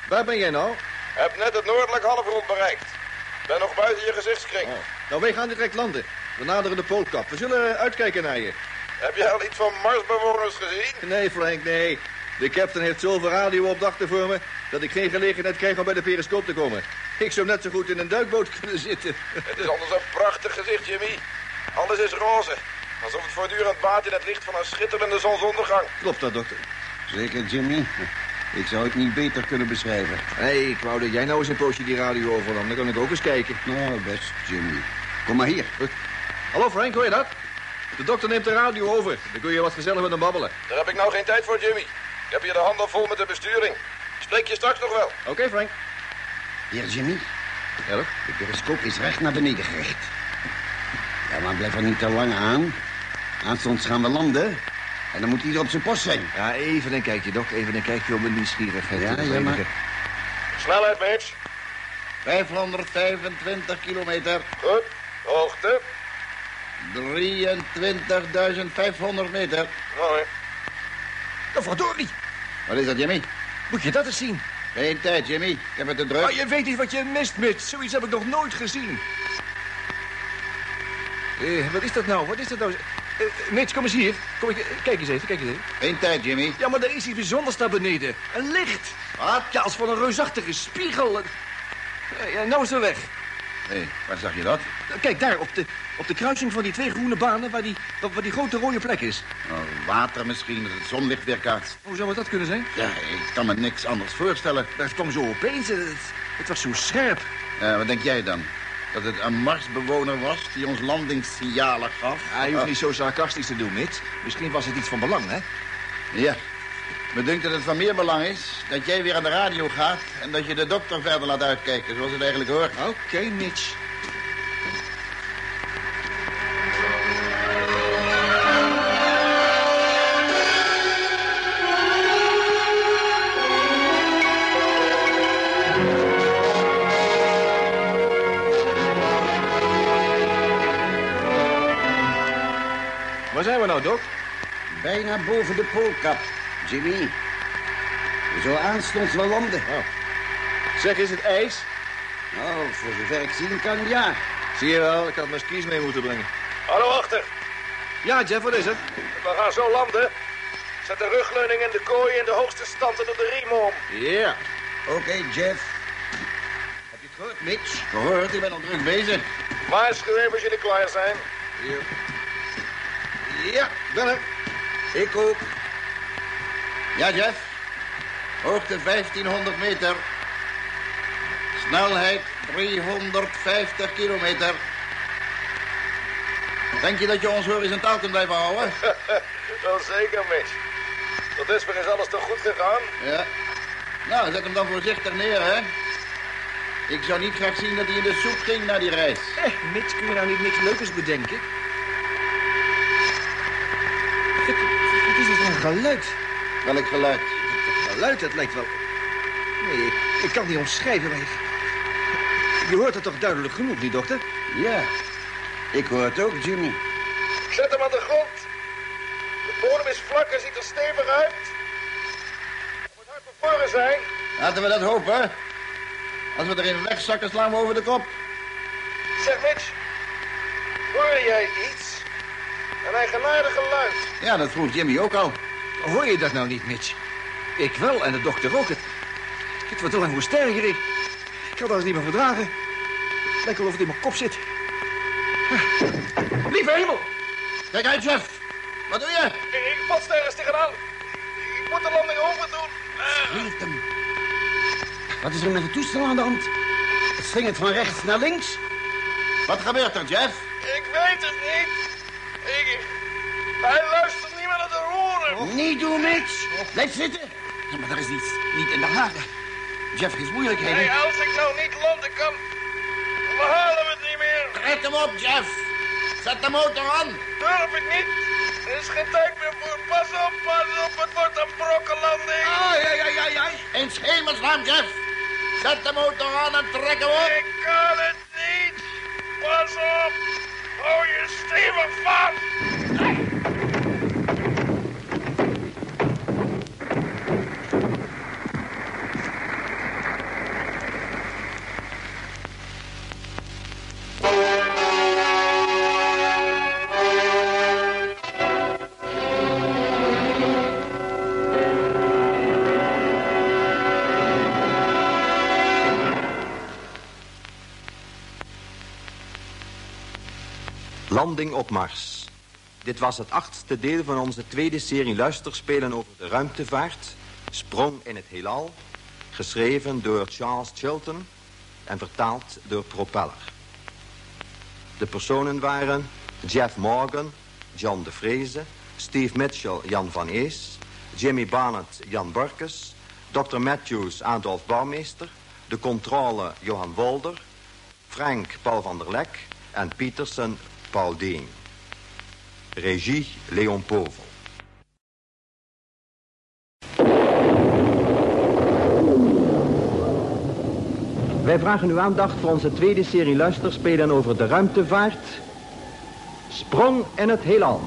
Waar ben jij nou? Heb net het noordelijk halfrond bereikt. Ben nog buiten je gezichtskring. Oh. Nou, wij gaan direct landen. We naderen de poolkap. We zullen uitkijken naar je. Heb jij al iets van Marsbewoners gezien? Nee, Frank, nee. De captain heeft zoveel radioopdrachten voor me... dat ik geen gelegenheid krijg om bij de periscoop te komen. Ik zou net zo goed in een duikboot kunnen zitten. Het is anders een prachtig gezicht, Jimmy. Alles is roze. Alsof het voortdurend baat in het licht van een schitterende zonsondergang. Klopt dat, dokter? Zeker, Jimmy. Ik zou het niet beter kunnen beschrijven. Nee, ik wou dat jij nou eens een poosje die radio overnam. Dan kan ik ook eens kijken. Nou, best, Jimmy. Kom maar hier. Hallo Frank, hoor je dat? De dokter neemt de radio over. Dan kun je wat gezellig met hem babbelen. Daar heb ik nou geen tijd voor, Jimmy. Ik heb hier de handen vol met de besturing. Spreek je straks nog wel. Oké, Frank. Hier, Jimmy. Ja, De periscoop is recht naar beneden gericht. Ja, maar blijf er niet te lang aan. Aanstonds gaan we landen. En dan moet ieder op zijn post zijn. Ja, even een kijkje, dok. Even een kijkje om mijn nieuwsgierigheid Ja, te ja, maar- Snelheid, Mitch. 525 kilometer. Goed. Hoogte. 23.500 meter. Mooi. Oh, verdorie. Wat is dat, Jimmy? Moet je dat eens zien? Geen tijd, Jimmy. Ik heb het te druk. Oh, je weet niet wat je mist, Mitch. Zoiets heb ik nog nooit gezien. Eh, wat is dat nou? Wat is dat nou? Eh, Mitch, kom eens hier. Kom, ik, kijk eens even, kijk eens even. Geen tijd, Jimmy. Ja, maar er is iets bijzonders daar beneden. Een licht. Wat? Ja, als van een reusachtige spiegel. Ja, nou is weg. Nee, waar zag je dat? Kijk, daar, op de, op de kruising van die twee groene banen... waar die, waar die grote rode plek is. Oh, water misschien, dat het zonlicht weerkaatst. Hoe zou dat kunnen zijn? Ja, ik kan me niks anders voorstellen. Dat kwam zo opeens. Het, het was zo scherp. Eh, wat denk jij dan? Dat het een Marsbewoner was die ons landingssignalen gaf? Ja, je hoeft niet zo sarcastisch te doen, Mitch. Misschien was het iets van belang, hè? Ja. Me dunkt dat het van meer belang is dat jij weer aan de radio gaat... en dat je de dokter verder laat uitkijken, zoals het eigenlijk hoort. Oké, Mitch. We nou, Doc? Bijna boven de poolkap, Jimmy. We zullen aanstonds wel landen. Zeg, is het ijs? Nou, voor zover ik zien kan, ja. Zie je wel, ik had mijn skis mee moeten brengen. Hallo, achter. Ja, Jeff, wat is het? We gaan zo landen. Zet de rugleuning in de kooi in de hoogste stand en doe de riem om. Ja. Oké, Jeff. Heb je het gehoord, Mitch? Gehoord, ik ben al druk bezig. Waarschuw even als jullie klaar zijn. Ja, ben er. Ik ook. Ja, Jeff. Hoogte 1500 meter. Snelheid 350 kilometer. Denk je dat je ons horizontaal kunt blijven houden? Wel zeker, Mitch. Tot dusver is alles toch goed gegaan? Ja. Nou, zet hem dan voorzichtig neer, hè. Ik zou niet graag zien dat hij in de soep ging na die reis. Eh, Mitch, kun je nou niet niks leukers bedenken? Geluid. Welk geluid? Het geluid, dat lijkt wel... Nee, ik, ik kan het niet omschrijven, maar... ik- Je hoort het toch duidelijk genoeg, niet, dokter? Ja. Ik hoor het ook, Jimmy. Zet hem aan de grond. De bodem is vlak en ziet er stevig uit. Het moet hard bevroren zijn. Laten we dat hopen. Als we erin wegzakken, slaan we over de kop. Zeg, Mitch. Hoor jij iets? Een eigenaardig geluid. Ja, dat vroeg Jimmy ook al. Hoor je dat nou niet, Mitch? Ik wel, en de dokter ook. Het, het wordt al lang hoe sterker. Ik, ik kan dat niet meer verdragen. Het lijkt wel of het in mijn kop zit. Ah, Lieve hemel! Kijk uit, chef. Wat doe je? Ik, ik botst ergens tegenaan. Ik moet de landing open doen. Leeft hem. Wat is er met het toestel aan de hand? Het slingert van rechts naar links. Wat gebeurt er, Jeff? ik weet het niet. Ik, hij luistert roeren. Niet doen, Mitch. Blijf zitten. Maar er is iets niet in de haken. Jeff heeft moeilijkheden. Hey, als ik nou niet landen kan, we halen het niet meer. Red hem op, Jeff. Zet de motor aan. Durf ik niet. Er is geen tijd meer voor. Pas op, pas op. Het wordt een brokkenlanding. Ai, ai, ai, ai, ai. In hemelsnaam, Jeff. Zet de motor aan en trek hem op. Ik kan het niet. Pas op. Hou je stevig vast. Landing op Mars. Dit was het achtste deel van onze tweede serie luisterspelen over de ruimtevaart. Sprong in het heelal. Geschreven door Charles Chilton en vertaald door Propeller. De personen waren Jeff Morgan, John de Vreese, Steve Mitchell, Jan van Ees, Jimmy Barnett, Jan Burkes, Dr. Matthews, Adolf Bouwmeester, de controle Johan Wolder, Frank Paul van der Lek en Petersen Paul Deen. Regie Leon Povel. Wij vragen uw aandacht voor onze tweede serie luisterspelen over de ruimtevaart. Sprong in het heelal.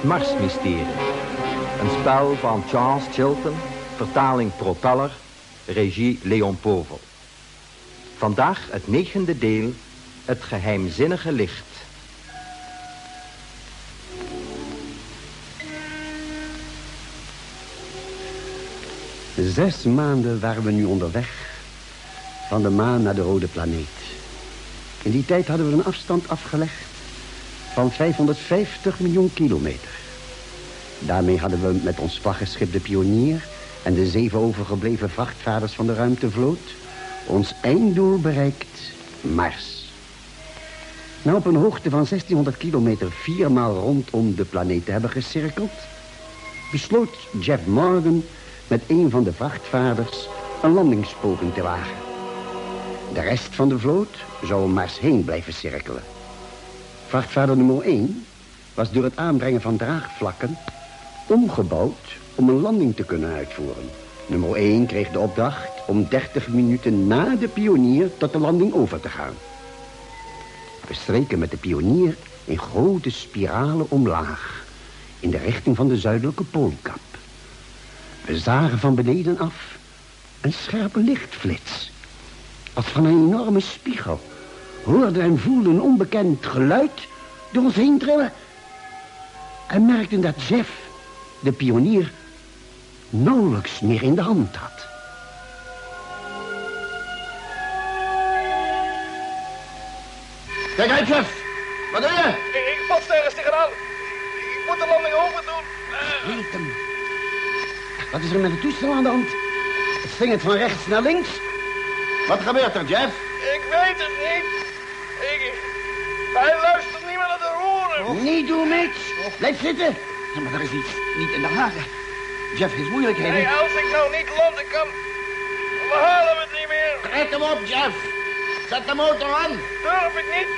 Het Marsmysterie. Een spel van Charles Chilton, vertaling Propeller, regie Leon Povel. Vandaag het negende deel, het geheimzinnige licht. Zes maanden waren we nu onderweg. Van de maan naar de rode planeet. In die tijd hadden we een afstand afgelegd van 550 miljoen kilometer. Daarmee hadden we met ons vlaggenschip de Pionier... en de zeven overgebleven vrachtvaarders van de ruimtevloot... ons einddoel bereikt, Mars. Na op een hoogte van 1600 kilometer viermaal rondom de planeet te hebben gecirkeld... besloot Jeff Morgan met een van de vrachtvaarders een landingspoging te wagen. De rest van de vloot zou om Mars heen blijven cirkelen. Vrachtvaarder nummer 1 was door het aanbrengen van draagvlakken omgebouwd om een landing te kunnen uitvoeren. Nummer 1 kreeg de opdracht om 30 minuten na de pionier tot de landing over te gaan. We streken met de pionier in grote spiralen omlaag in de richting van de zuidelijke poolkap. We zagen van beneden af een scherpe lichtflits. Als van een enorme spiegel hoorden en voelden een onbekend geluid door ons heen trillen. En merkten dat Jeff, de pionier, nauwelijks meer in de hand had. Kijk uit, Jeff. Wat doe je? Ik, ik botst ergens tegenaan. Ik moet de landing over doen. Weet hem. Wat is er met het toestel aan de hand? Het swingt van rechts naar links. Wat gebeurt er, Jeff? ik weet het niet. Ik, hij luistert niet meer naar de roeren. Niet doen, Mitch. Blijf zitten. Ja, maar er is iets niet in de hagen. Jeff heeft moeilijkheden. Hey, als ik nou niet landen kan, we halen het niet meer. Red hem op, Jeff. Zet de motor aan. Durf ik niet.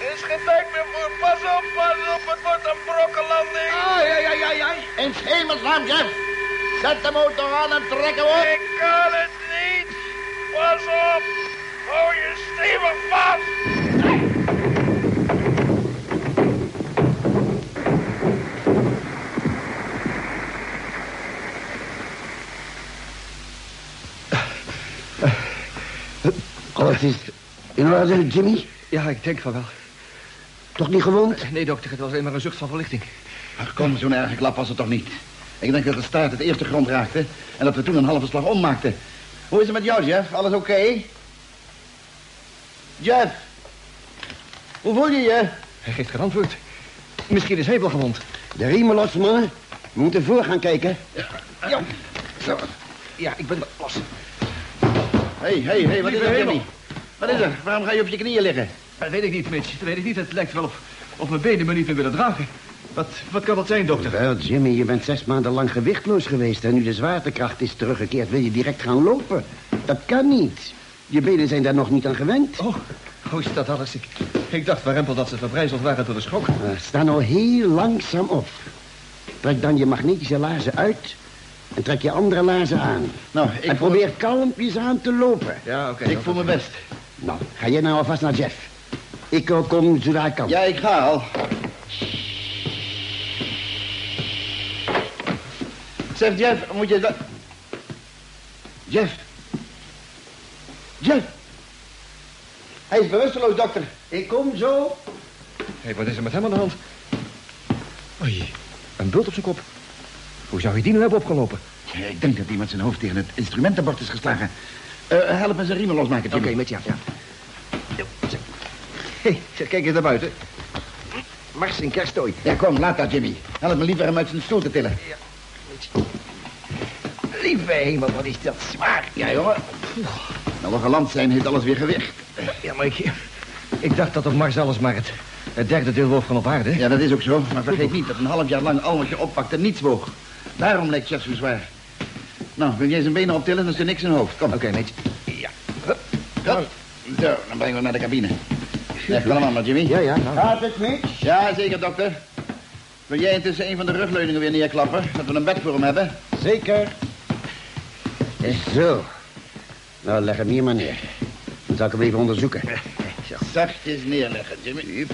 Er is geen tijd meer voor. Pas op, pas op. Het wordt een brokkenlanding. Ai, ai, ai, ai, ai. In hemelsnaam, Jeff. Zet de motor aan en trek hem op. Ik kan het niet. Pas op. Hou je stevig vast. Alles is in orde, Jimmy. Ja, ik denk van wel. Toch niet gewond? Nee, dokter, het was alleen maar een zucht van verlichting. Ach, kom, zo'n erge klap was het toch niet? Ik denk dat de staart het eerste grond raakte... en dat we toen een halve slag ommaakten. Hoe is het met jou, Jeff? Alles oké? Jeff? Hoe voel je je? Hij geeft geen antwoord. Misschien is hij wel gewond. De riemen los, mannen. We moeten voor gaan kijken. Ja. Zo. Ja, ik ben er los. Hé, hé, hé, wat is er. Jimmy? Wat is er? Waarom ga je op je knieën liggen? Dat weet ik niet, Mitch. Dat weet ik niet. Het lijkt wel of, of mijn benen me niet meer willen dragen. Wat, wat kan dat zijn, dokter? Wel, Jimmy, je bent zes maanden lang gewichtloos geweest... en nu de zwaartekracht is teruggekeerd, wil je direct gaan lopen. Dat kan niet. Je benen zijn daar nog niet aan gewend. Oh, hoe is dat alles? Ik, ik dacht, warempel dat ze verbrijzeld waren door de schok. Uh, sta nou heel langzaam op. Trek dan je magnetische laarzen uit... en trek je andere laarzen aan. Nou, ik en voel- probeer kalmpjes aan te lopen. Ja, oké. Ik voel me best. Nou, ga jij nou alvast naar Jeff. Ik eh, kom zodra ik kan. Ja, ik ga al. Zeg, Jeff, moet je dat... Jeff. Jeff. Hij is bewusteloos, dokter. Ik kom zo. Hé, wat is er met hem aan de hand? Oei, een bult op zijn kop. Hoe zou hij die nu hebben opgelopen? Ja, ik denk dat iemand zijn hoofd tegen het instrumentenbord is geslagen. Eh, help me zijn riemen losmaken, Oké, met ja, ja. Hé, hey, kijk eens naar buiten. Mars in kersttooi. Ja, kom, laat dat, Jimmy. Help me liever hem uit zijn stoel te tillen. Lieve hemel, wat is dat zwaar. Ja, jongen. Nou, we geland zijn, heeft alles weer gewicht. Ja, maar ik, ik dacht dat op Mars alles maar het, het derde deel woog van op aarde. Ja, dat is ook zo. Maar vergeet niet dat een half jaar lang al wat je oppakte niets woog. Daarom lijkt Jeff zo zwaar. Nou, wil jij zijn benen optillen, dan is er niks in zijn hoofd. Kom. Oké, Mitch. Ja. Hup. Zo, dan brengen we hem naar de cabine. Ja, ga maar, Jimmy. Ja, ja. Gaat het, Mitch? Ja, zeker, dokter. Wil jij intussen een van de rugleuningen weer neerklappen? Dat we een bed voor hem hebben? Zeker. Zo. Nou, leg hem hier maar neer. Dan zal ik hem even onderzoeken. Zachtjes neerleggen, Jimmy.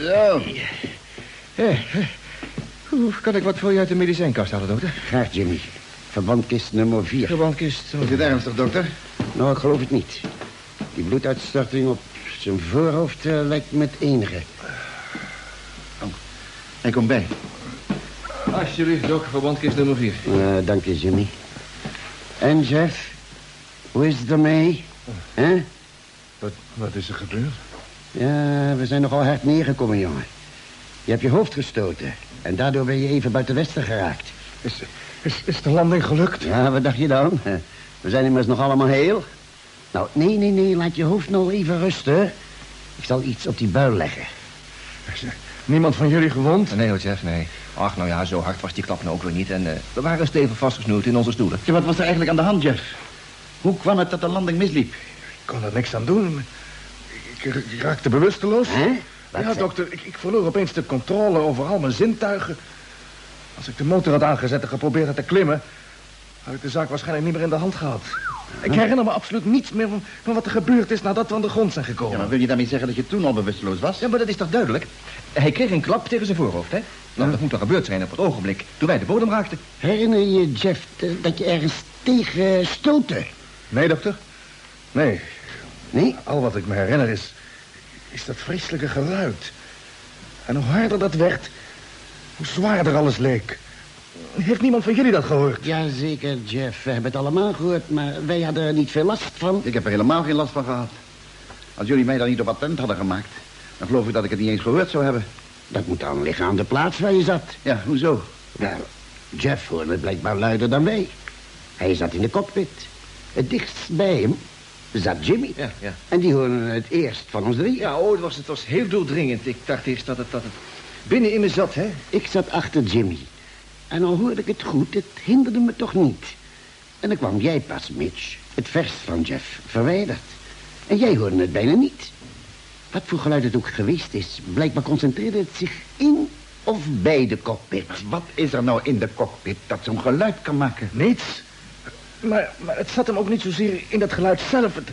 Zo. Hoe kan ik wat voor je uit de medicijnkast halen, dokter? Graag, Jimmy. Verbandkist nummer vier. Gebandkist. Is dit ernstig, dokter? Nou, ik geloof het niet. Die bloeduitstorting op zijn voorhoofd eh, lijkt met enige. Hij komt bij. Alsjeblieft, dok. Verbandkist nummer 4. Eh, dank je, Jimmy. En, Jeff? Hoe is het ermee? Hè? Wat, wat is er gebeurd? Ja, we zijn nogal hard neergekomen, jongen. Je hebt je hoofd gestoten. En daardoor ben je even buiten westen geraakt. Is, is, is de landing gelukt? Ja, wat dacht je dan? We zijn immers nog allemaal heel. Nou, nee, nee, nee, laat je hoofd nou even rusten. Ik zal iets op die buil leggen. Niemand van jullie gewond? Nee hoor, Jeff, nee. Ach, nou ja, zo hard was die klap nou ook weer niet. En eh, we waren stevig vastgesnoerd in onze stoelen. Ja, wat was er eigenlijk aan de hand, Jeff? Hoe kwam het dat de landing misliep? Ik kon er niks aan doen. Ik, ik raakte bewusteloos. Wat ja, dokter, ik, ik verloor opeens de controle over al mijn zintuigen. Als ik de motor had aangezet en geprobeerd had te klimmen... had ik de zaak waarschijnlijk niet meer in de hand gehad. Ik herinner me absoluut niets meer van, van wat er gebeurd is nadat we aan de grond zijn gekomen. Ja, maar wil je daarmee zeggen dat je toen al bewusteloos was? Ja, maar dat is toch duidelijk? Hij kreeg een klap tegen zijn voorhoofd, hè? Nou, dat moet dan gebeurd zijn op het ogenblik toen wij de bodem raakten. Herinner je, Jeff, dat je ergens tegen stootte? Nee, dokter? Nee, Nee? al wat ik me herinner is... is dat vreselijke geluid. En hoe harder dat werd, hoe zwaarder alles leek. Heeft niemand van jullie dat gehoord? Jazeker, Jeff. We hebben het allemaal gehoord, maar wij hadden er niet veel last van. Ik heb er helemaal geen last van gehad. Als jullie mij dan niet op attent hadden gemaakt... dan geloof ik dat ik het niet eens gehoord zou hebben. Dat moet dan liggen aan de plaats waar je zat. Ja, hoezo? Nou, Jeff hoorde het blijkbaar luider dan wij. Hij zat in de cockpit. Het dichtst bij hem zat Jimmy. Ja, ja. En die hoorden het eerst van ons drie. Ja, oh, het was, het was heel doordringend. Ik dacht eerst dat het, dat het binnen in me zat, hè? Ik zat achter Jimmy. En al hoorde ik het goed, het hinderde me toch niet. En dan kwam jij pas, Mitch, het verst van Jeff, verwijderd. En jij hoorde het bijna niet. Wat voor geluid het ook geweest is, blijkbaar concentreerde het zich in of bij de cockpit. Wat is er nou in de cockpit dat zo'n geluid kan maken? Niets. Maar, maar het zat hem ook niet zozeer in dat geluid zelf. Het,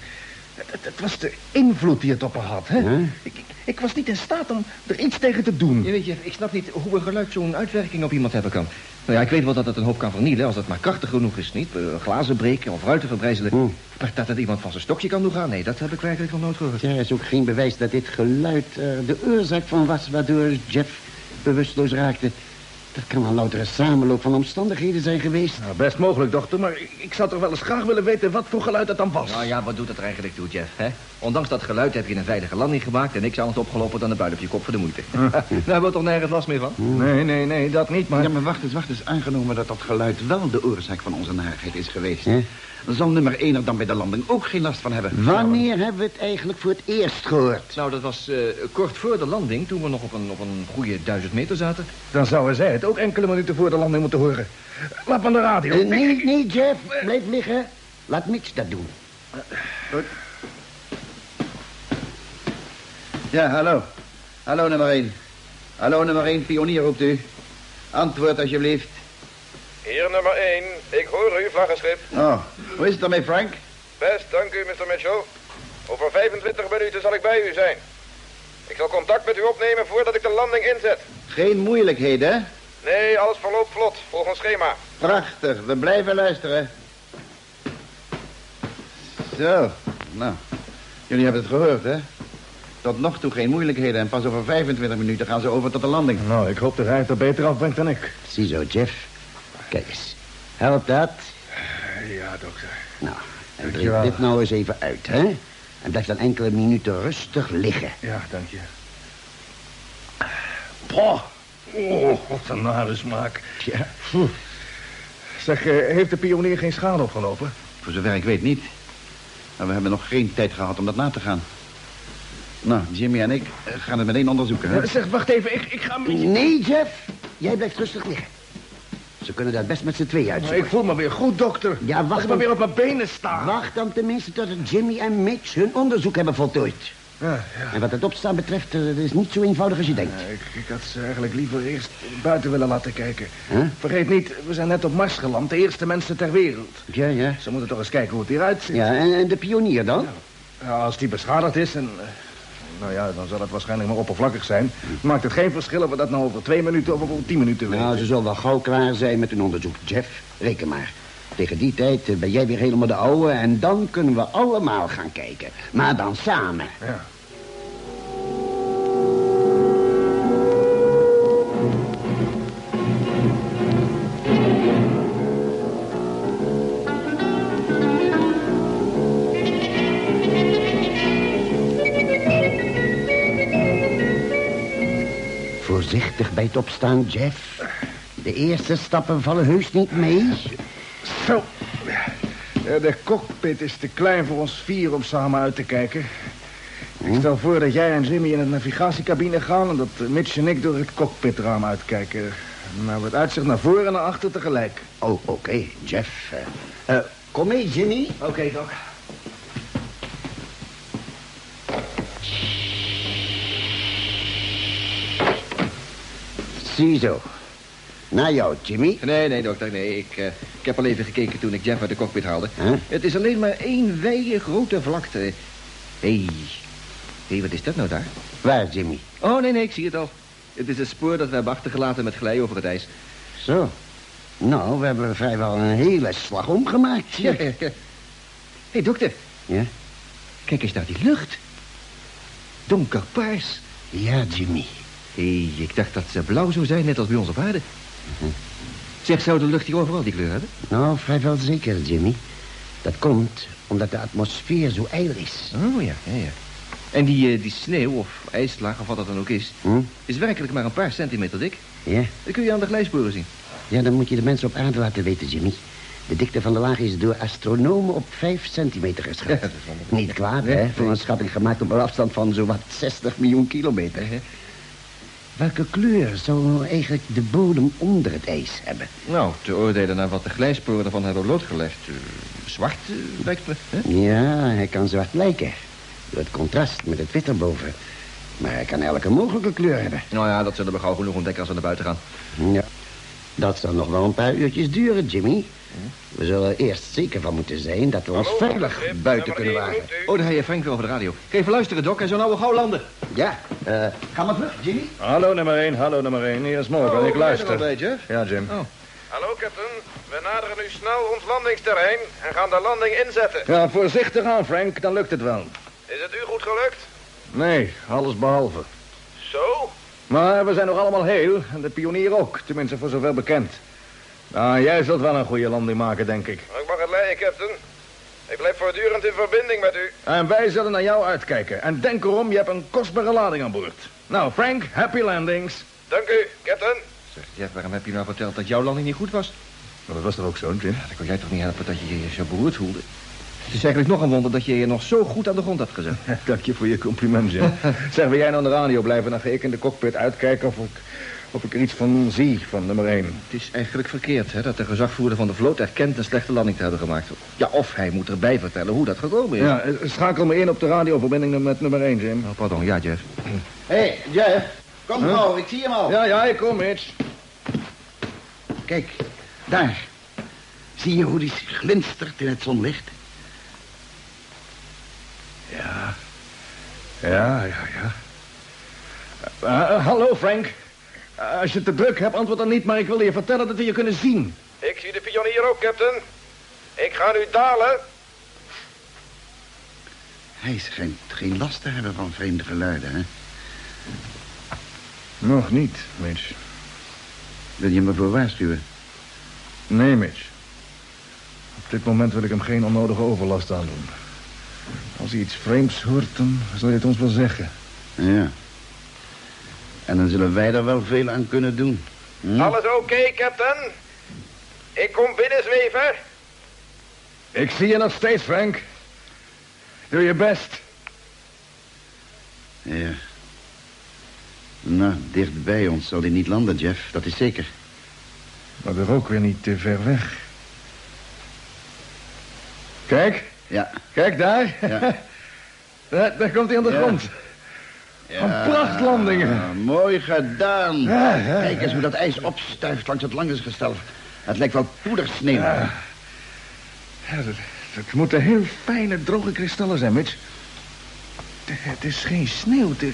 het, het was de invloed die het op me had, hè? Huh? Ik, ik, ik was niet in staat om er iets tegen te doen. Je weet je, ik snap niet hoe een geluid zo'n uitwerking op iemand hebben kan. Nou ja, ik weet wel dat het een hoop kan vernielen als het maar krachtig genoeg is, niet? Eh, Glazen breken of ruiten verbrijzelen. Hmm. Maar dat het iemand van zijn stokje kan doen gaan, nee, dat heb ik werkelijk nog nooit gehoord. Er is ook geen bewijs dat dit geluid er de oorzaak van was... waardoor Jeff bewusteloos raakte. Dat kan een samenloop van omstandigheden zijn geweest. Nou, best mogelijk, dokter, maar ik, ik zou toch wel eens graag willen weten wat voor geluid dat dan was. Nou ja, wat doet het er eigenlijk toe, Jeff, hè? Ondanks dat geluid heb je een veilige landing gemaakt... en niks anders opgelopen dan een buil op je kop voor de moeite. Daar hebben we toch nergens last meer van? Nee, nee, nee, dat niet, maar... Ja, maar wacht eens, wacht eens. Aangenomen dat dat geluid wel de oorzaak van onze narigheid is geweest. Dan zal nummer 1 er dan bij de landing ook geen last van hebben. Wanneer hebben we het eigenlijk voor het eerst gehoord? Nou, dat was eh, kort voor de landing, toen we nog op een, op een goede duizend meter zaten. Dan zouden zij het ook enkele minuten voor de landing moeten horen. Laat maar de radio. Eh, nee, nee, Jeff. Blijf liggen. Laat Mitch dat doen. Ja, hallo. Hallo, nummer 1. Hallo, nummer 1, pionier roept u. Antwoord alsjeblieft. Hier nummer 1. Ik hoor u, vlaggenschip. Oh, hoe is het ermee, Frank? Best, dank u, Mr. Mitchell. Over 25 minuten zal ik bij u zijn. Ik zal contact met u opnemen voordat ik de landing inzet. Geen moeilijkheden, hè? Nee, alles verloopt vlot, volgens schema. Prachtig, we blijven luisteren. Zo, nou, jullie hebben het gehoord, hè? Tot nog toe geen moeilijkheden en pas over 25 minuten gaan ze over tot de landing. Nou, ik hoop dat hij het er beter afbrengt dan ik. Ziezo, Jeff. Kijk eens. Helpt dat? Ja, dokter. Nou, en drink dit nou eens even uit, hè? En blijf dan enkele minuten rustig liggen. Ja, dank je. Poh. Oh, wat een nare smaak. Ja. Zeg, eh, heeft de pionier geen schade opgelopen? Voor zover ik weet niet. Maar we hebben nog geen tijd gehad om dat na te gaan. Nou, Jimmy en ik eh, gaan het meteen onderzoeken, hè? Eh, Zeg, wacht even, ik, ik ga... met Nee, Jeff. Jij blijft rustig liggen. Ze kunnen dat best met z'n tweeën Maar uitzoeken. ik voel me weer goed, dokter. Ja, wacht ik maar dan. weer op mijn benen sta. Wacht dan tenminste tot Jimmy en Mitch hun onderzoek hebben voltooid. Ja, ja. En wat het opstaan betreft, eh, het is niet zo eenvoudig als je denkt. Ja, Ik, ik had ze eigenlijk liever eerst buiten willen laten kijken. Huh? Vergeet niet, we zijn net op Mars geland. De eerste mensen ter wereld. Ja, ja. Ze moeten toch eens kijken hoe het hieruit ziet. Ja, en, en de pionier dan? Ja, als die beschadigd is en... nou ja, dan zal het waarschijnlijk maar oppervlakkig zijn. Maakt het geen verschil of we dat nou over twee minuten of over tien minuten weten. Nou, ze zullen wel gauw klaar zijn met hun onderzoek. Jeff, reken maar. Tegen die tijd eh, ben jij weer helemaal de oude... en dan kunnen we allemaal gaan kijken. Maar dan samen. Ja. Voorzichtig bij het opstaan, Jeff. De eerste stappen vallen heus niet mee. Zo. Eh, De cockpit is te klein voor ons vier om samen uit te kijken. Ik stel voor dat jij en Jimmy in de navigatiecabine gaan... en dat Mitch en ik door het cockpitraam uitkijken. Nou, het uitzicht naar voren en naar achter tegelijk. Oh, oké, Jeff. Eh, eh, kom mee, Jimmy. Oké, Doc. Ziezo. Naar jou, Jimmy. Nee, nee, dokter, nee. Ik, eh, ik heb al even gekeken toen ik Jeff uit de cockpit haalde. Huh? Het is alleen maar één wijde grote vlakte. Hé, hey. hey, wat is dat nou daar? Waar, Jimmy? Oh, nee, nee, ik zie het al. Het is het spoor dat we hebben achtergelaten met glij over het ijs. Zo. Nou, we hebben vrijwel een hele slag omgemaakt. Ja, ja, ja. Hé, hey, dokter. Ja? Kijk eens naar die lucht. Donkerpaars. Ja, Jimmy. Hé, hey, ik dacht dat ze blauw zou zijn, net als bij ons op aarde. Zeg, zou de lucht hier overal die kleur hebben? Nou, vrijwel zeker, Jimmy. Dat komt omdat de atmosfeer zo ijl is. Oh, ja, ja, ja. En die, eh, die sneeuw of ijslaag, of wat dat dan ook is... Hm? is werkelijk maar een paar centimeter dik. Ja? Dat kun je aan de glijsporen zien. Ja, dan moet je de mensen op aarde laten weten, Jimmy. De dikte van de laag is door astronomen op 5 centimeter geschat. Ja, dat is. Niet kwaad, hè? Voor een schatting gemaakt op een afstand van zowat 60 miljoen kilometer. Welke kleur zou eigenlijk de bodem onder het ijs hebben? Nou, te oordelen naar wat de glijsporen ervan hebben blootgelegd. eh, zwart, eh, lijkt me. Hè? Ja, hij kan zwart lijken. Door het contrast met het wit erboven. Maar hij kan elke mogelijke kleur hebben. Nou ja, dat zullen we gauw genoeg ontdekken als we naar buiten gaan. Ja. Dat zal nog wel een paar uurtjes duren, Jimmy. We zullen er eerst zeker van moeten zijn dat we ons Hallo, veilig buiten kunnen wagen. Oh, daar heb je Frank weer over de radio. Even luisteren, Doc. Hij zou nou wel gauw landen. Ja, eh, ga maar terug, Jimmy. Hallo nummer 1, hallo nummer 1. Hier is Morgan, ik luister. Jeff? Ja, Jim. Oh. Hallo, captain. We naderen nu snel ons landingsterrein en gaan de landing inzetten. Ja, voorzichtig aan, Frank, dan lukt het wel. Is het u goed gelukt? Nee, alles behalve. Zo? Maar we zijn nog allemaal heel. En de pionier ook. Tenminste, voor zover bekend. Nou, jij zult wel een goede landing maken, denk ik. Ik mag het leiden, captain. Ik blijf voortdurend in verbinding met u. En wij zullen naar jou uitkijken. En denk erom, je hebt een kostbare lading aan boord. Nou, Frank, happy landings. Dank u, captain. Zeg, Jeff, waarom heb je nou verteld dat jouw landing niet goed was? Maar dat was toch ook zo, Jim? Dan kon jij toch niet helpen dat je je zo beroerd voelde? Het is eigenlijk nog een wonder dat je je nog zo goed aan de grond hebt gezet. Dank je voor je compliment, Jim. zeg, wil jij nou aan de radio blijven? Dan ga ik in de cockpit uitkijken of ik, of ik er iets van zie van nummer 1. Het is eigenlijk verkeerd hè, dat de gezagvoerder van de vloot erkent een slechte landing te hebben gemaakt. Ja, of hij moet erbij vertellen hoe dat gekomen is. Ja, eh, schakel me in op de radioverbinding met nummer 1, Jim. Oh, pardon, ja, Jeff. Hé, hey, Jeff. Kom Huh? gauw, ik zie hem al. Ja, ja, ik kom, Mitch. Kijk, daar. Zie je hoe die glinstert in het zonlicht? Ja. Ja, ja, ja. Eh, eh, hallo, Frank. Eh, als je het te druk hebt, antwoord dan niet, maar ik wilde je vertellen dat we je kunnen zien. Ik zie de pionier ook, captain. Ik ga nu dalen. Hij schijnt geen last te hebben van vreemde geluiden, hè? Nog niet, Mitch. Wil je me voor waarschuwen? Nee, Mitch. Op dit moment wil ik hem geen onnodige overlast aandoen. Als hij iets vreemds hoort, dan zal je het ons wel zeggen. Ja. En dan zullen wij er wel veel aan kunnen doen. Hm? Alles oké, captain? Ik kom binnenzweven. Ik zie je nog steeds, Frank. Doe je best. Ja. Nou, dicht bij ons zal hij niet landen, Jeff. Dat is zeker. Maar er ook weer niet te ver weg. Kijk, Ja. kijk daar. Ja. daar, daar komt hij aan de Ja. grond. Ja. Een prachtlandingen. mooi gedaan. Ja, ja, Kijk eens hoe dat ijs opstuift langs het landingsgestel. Het lijkt wel poedersneeuw. Ja. Ja, dat, dat moeten heel fijne, droge kristallen zijn, Mitch. Het, het is geen sneeuw. te-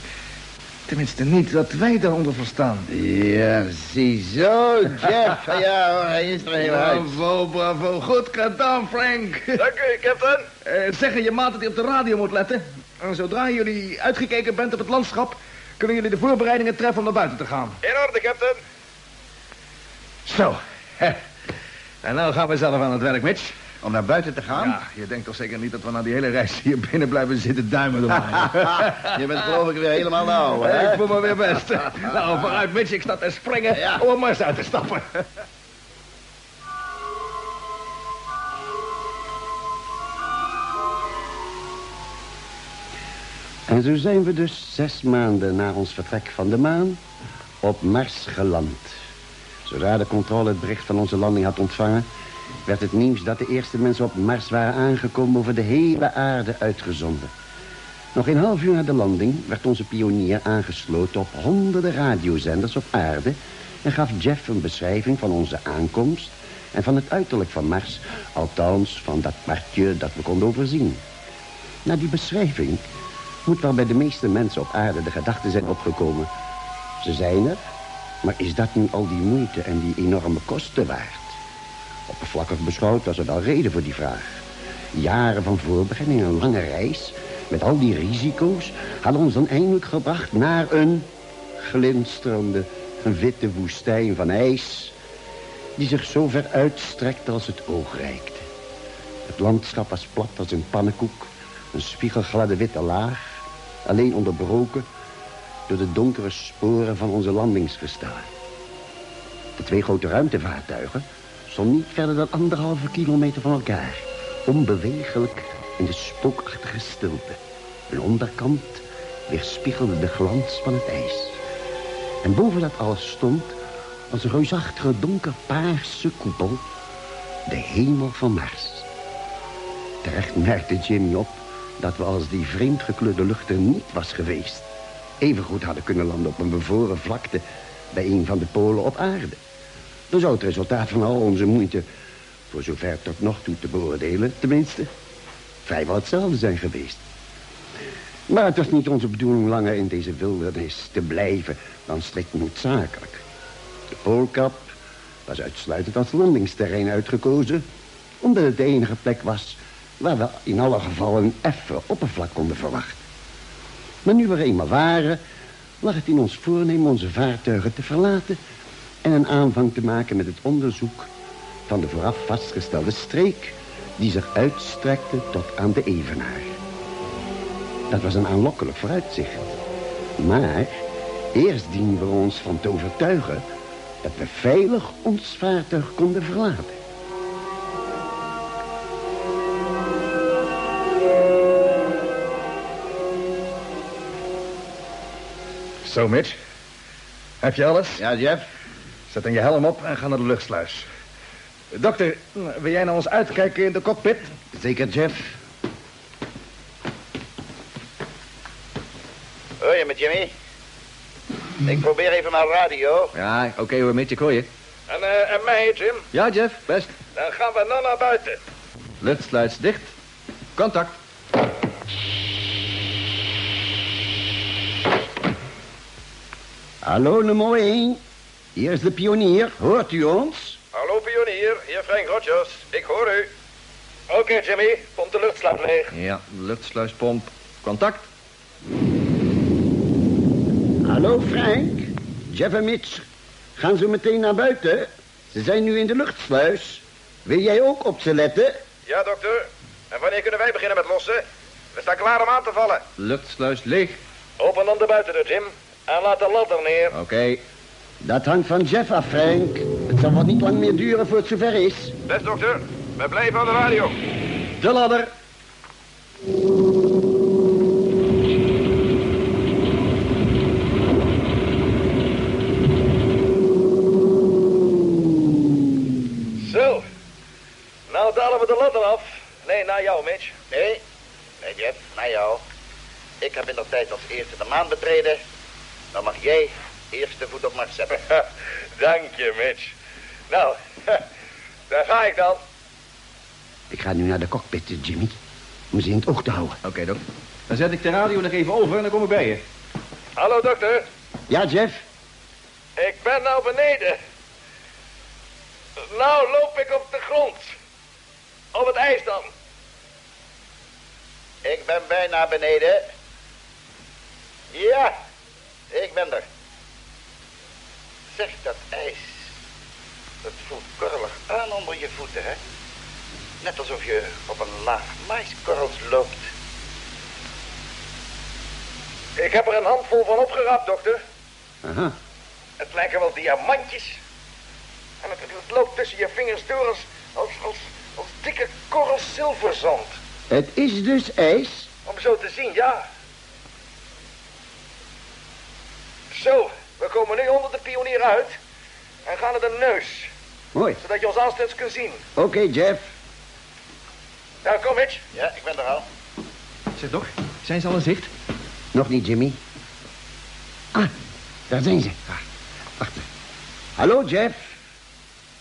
tenminste, niet dat wij daaronder verstaan. Ja, ziezo, Jeff. Ja, hoor, hij is er heel uit. Bravo, bravo. Goed gedaan, Frank. Dank u, captain. Eh, zeggen je maat dat hij op de radio moet letten. En zodra jullie uitgekeken bent op het landschap... kunnen jullie de voorbereidingen treffen om naar buiten te gaan. In orde, captain. Zo. En nou gaan we zelf aan het werk, Mitch. Om naar buiten te gaan? Ja, je denkt toch zeker niet dat we na die hele reis hier binnen blijven zitten duimen erbij. Je bent geloof ik weer helemaal nauw, hè? Ik voel me weer best. nou, vooruit, Mitch. Ik sta te springen Ja. om er maar eens uit te stappen. En zo zijn we dus zes maanden na ons vertrek van de maan op Mars geland. Zodra de controle het bericht van onze landing had ontvangen... werd het nieuws dat de eerste mensen op Mars waren aangekomen... over de hele aarde uitgezonden. Nog een half uur na de landing werd onze pionier aangesloten... op honderden radiozenders op aarde... en gaf Jeff een beschrijving van onze aankomst... en van het uiterlijk van Mars... althans van dat partje dat we konden overzien. Na die beschrijving moet wel bij de meeste mensen op aarde de gedachte zijn opgekomen. Ze zijn er, maar is dat nu al die moeite en die enorme kosten waard? Oppervlakkig beschouwd was er wel reden voor die vraag. Jaren van voorbereiding, een lange reis, met al die risico's... hadden ons dan eindelijk gebracht naar een glinsterende, witte woestijn van ijs... die zich zo ver uitstrekte als het oog reikte. Het landschap was plat als een pannenkoek, een spiegelgladde witte laag... alleen onderbroken door de donkere sporen van onze landingsgestellen. De twee grote ruimtevaartuigen stonden niet verder dan anderhalve kilometer van elkaar. Onbewegelijk in de spookachtige stilte. Hun onderkant weerspiegelde de glans van het ijs. En boven dat alles stond, als een reusachtige donkerpaarse koepel, de hemel van Mars. Terecht merkte Jimmy op dat we als die vreemd gekleurde lucht er niet was geweest... evengoed hadden kunnen landen op een bevroren vlakte... bij een van de polen op aarde. Dan zou het resultaat van al onze moeite... voor zover tot nog toe te beoordelen, tenminste... vrijwel hetzelfde zijn geweest. Maar het was niet onze bedoeling langer in deze wildernis te blijven... dan strikt noodzakelijk. De poolkap was uitsluitend als landingsterrein uitgekozen... omdat het de enige plek was waar we in alle gevallen een effen oppervlak konden verwachten. Maar nu we er eenmaal waren, lag het in ons voornemen onze vaartuigen te verlaten... en een aanvang te maken met het onderzoek van de vooraf vastgestelde streek... die zich uitstrekte tot aan de Evenaar. Dat was een aanlokkelijk vooruitzicht. Maar eerst dienen we ons van te overtuigen... dat we veilig ons vaartuig konden verlaten. Zo, Mitch. Heb je alles? Ja, Jeff? Zet dan je helm op en ga naar de luchtsluis. Dokter, wil jij naar ons uitkijken in de cockpit? Zeker, Jeff. Hoor je me, Jimmy? Ik probeer even mijn radio. Ja, oké hoor, Mitch, ik hoor je. En, eh, en mij, Jim? Ja, Jeff, best. Dan gaan we nou naar buiten. Luchtsluits dicht. Contact. Hallo, nummer 1. Hier is de pionier. Hoort u ons? Hallo, pionier. Hier Frank Rogers. Ik hoor u. Oké, Jimmy. Pomp de luchtslaat leeg. Ja, luchtsluispomp. Contact. Hallo, Frank. Jeff en Mitch gaan zo meteen naar buiten. Ze zijn nu in de luchtsluis. Wil jij ook op ze letten? Ja, dokter. En wanneer kunnen wij beginnen met lossen? We staan klaar om aan te vallen. Luchtsluis leeg. Open dan de buitendeur, Jim. En laat de ladder neer. Oké. Dat hangt van Jeff af, Frank. Het zal wat niet lang meer duren voor het zover is. Best, dokter. We blijven aan de radio. De ladder. Zo. Nou dalen we de ladder af. Nee, naar jou, Mitch. Nee, nee, Jeff, naar jou. Ik heb in de tijd als eerste de maan betreden. Dan mag jij eerst de voet op Mars zetten. Dank je, Mitch. Nou, daar ga ik dan. Ik ga nu naar de cockpit, Jimmy. Om ze in het oog te houden. Oké, dok. Dan zet ik de radio nog even over en dan kom ik bij je. Hallo, dokter. Ja, Jeff? Ik ben nou beneden. Nou loop ik op de grond. Op het ijs dan. Ik ben bijna beneden. Ja, ik ben er. Zeg, dat ijs. Dat voelt korrelig aan onder je voeten, hè? Net alsof je op een laag maiskorrels loopt. Ik heb er een handvol van opgeraapt, dokter. Aha. Het lijken wel diamantjes. En het, het loopt tussen je vingers door als, als, als, als dikke korrels zilverzand. Het is dus ijs. Om zo te zien, ja. Zo, we komen nu onder de pionier uit. En gaan naar de neus. Mooi. Zodat je ons aanstonds kunt zien. Oké, Jeff. Nou, kom, Mitch. Ja, ik ben er al. Zeg, dok. Zijn ze al in zicht? Nog niet, Jimmy. Ah, daar zijn ze. Ah, wacht. Hallo, Jeff.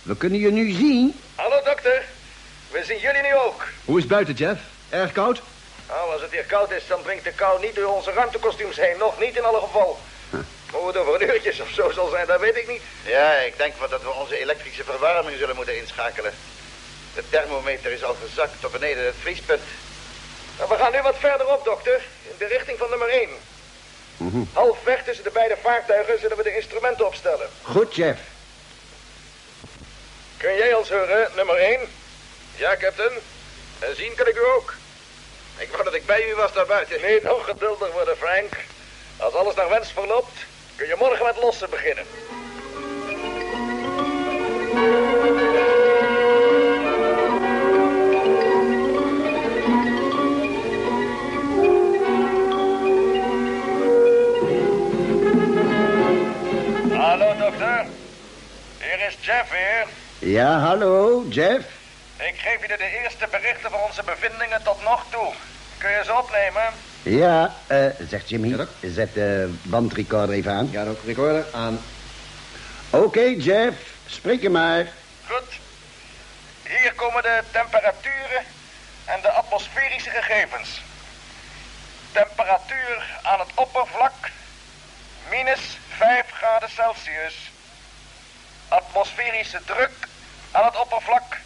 We kunnen je nu zien. Hallo, dokter. We zien jullie nu ook. Hoe is het buiten, Jeff? Erg koud? Nou, als het hier koud is, dan dringt de kou niet door onze ruimtekostuums heen. Nog niet in alle geval. Hoe het over een uurtjes of zo zal zijn, dat weet ik niet. Ja, ik denk wel dat we onze elektrische verwarming zullen moeten inschakelen. De thermometer is al gezakt tot beneden het vriespunt. Nou, we gaan nu wat verderop, dokter. In de richting van nummer 1. Mhm. Halfweg tussen de beide vaartuigen zullen we de instrumenten opstellen. Goed, Jeff. Kun jij ons horen, nummer 1? Ja, captain. En zien kan ik u ook. Ik wou dat ik bij u was daar buiten. Niet ongeduldig worden, Frank. Als alles naar wens verloopt, kun je morgen met lossen beginnen. Hallo, dokter. Hier is Jeff weer. Ja, hallo, Jeff. Ik geef je de eerste berichten van onze bevindingen tot nog toe. Kun je ze opnemen? Ja, eh, zegt Jimmy. Ja. Zet de bandrecorder even aan. Ja, dok. Recorder aan. Oké, Jeff. Spreek er maar. Goed. Hier komen de temperaturen en de atmosferische gegevens. Temperatuur aan het oppervlak minus 5 graden Celsius. Atmosferische druk aan het oppervlak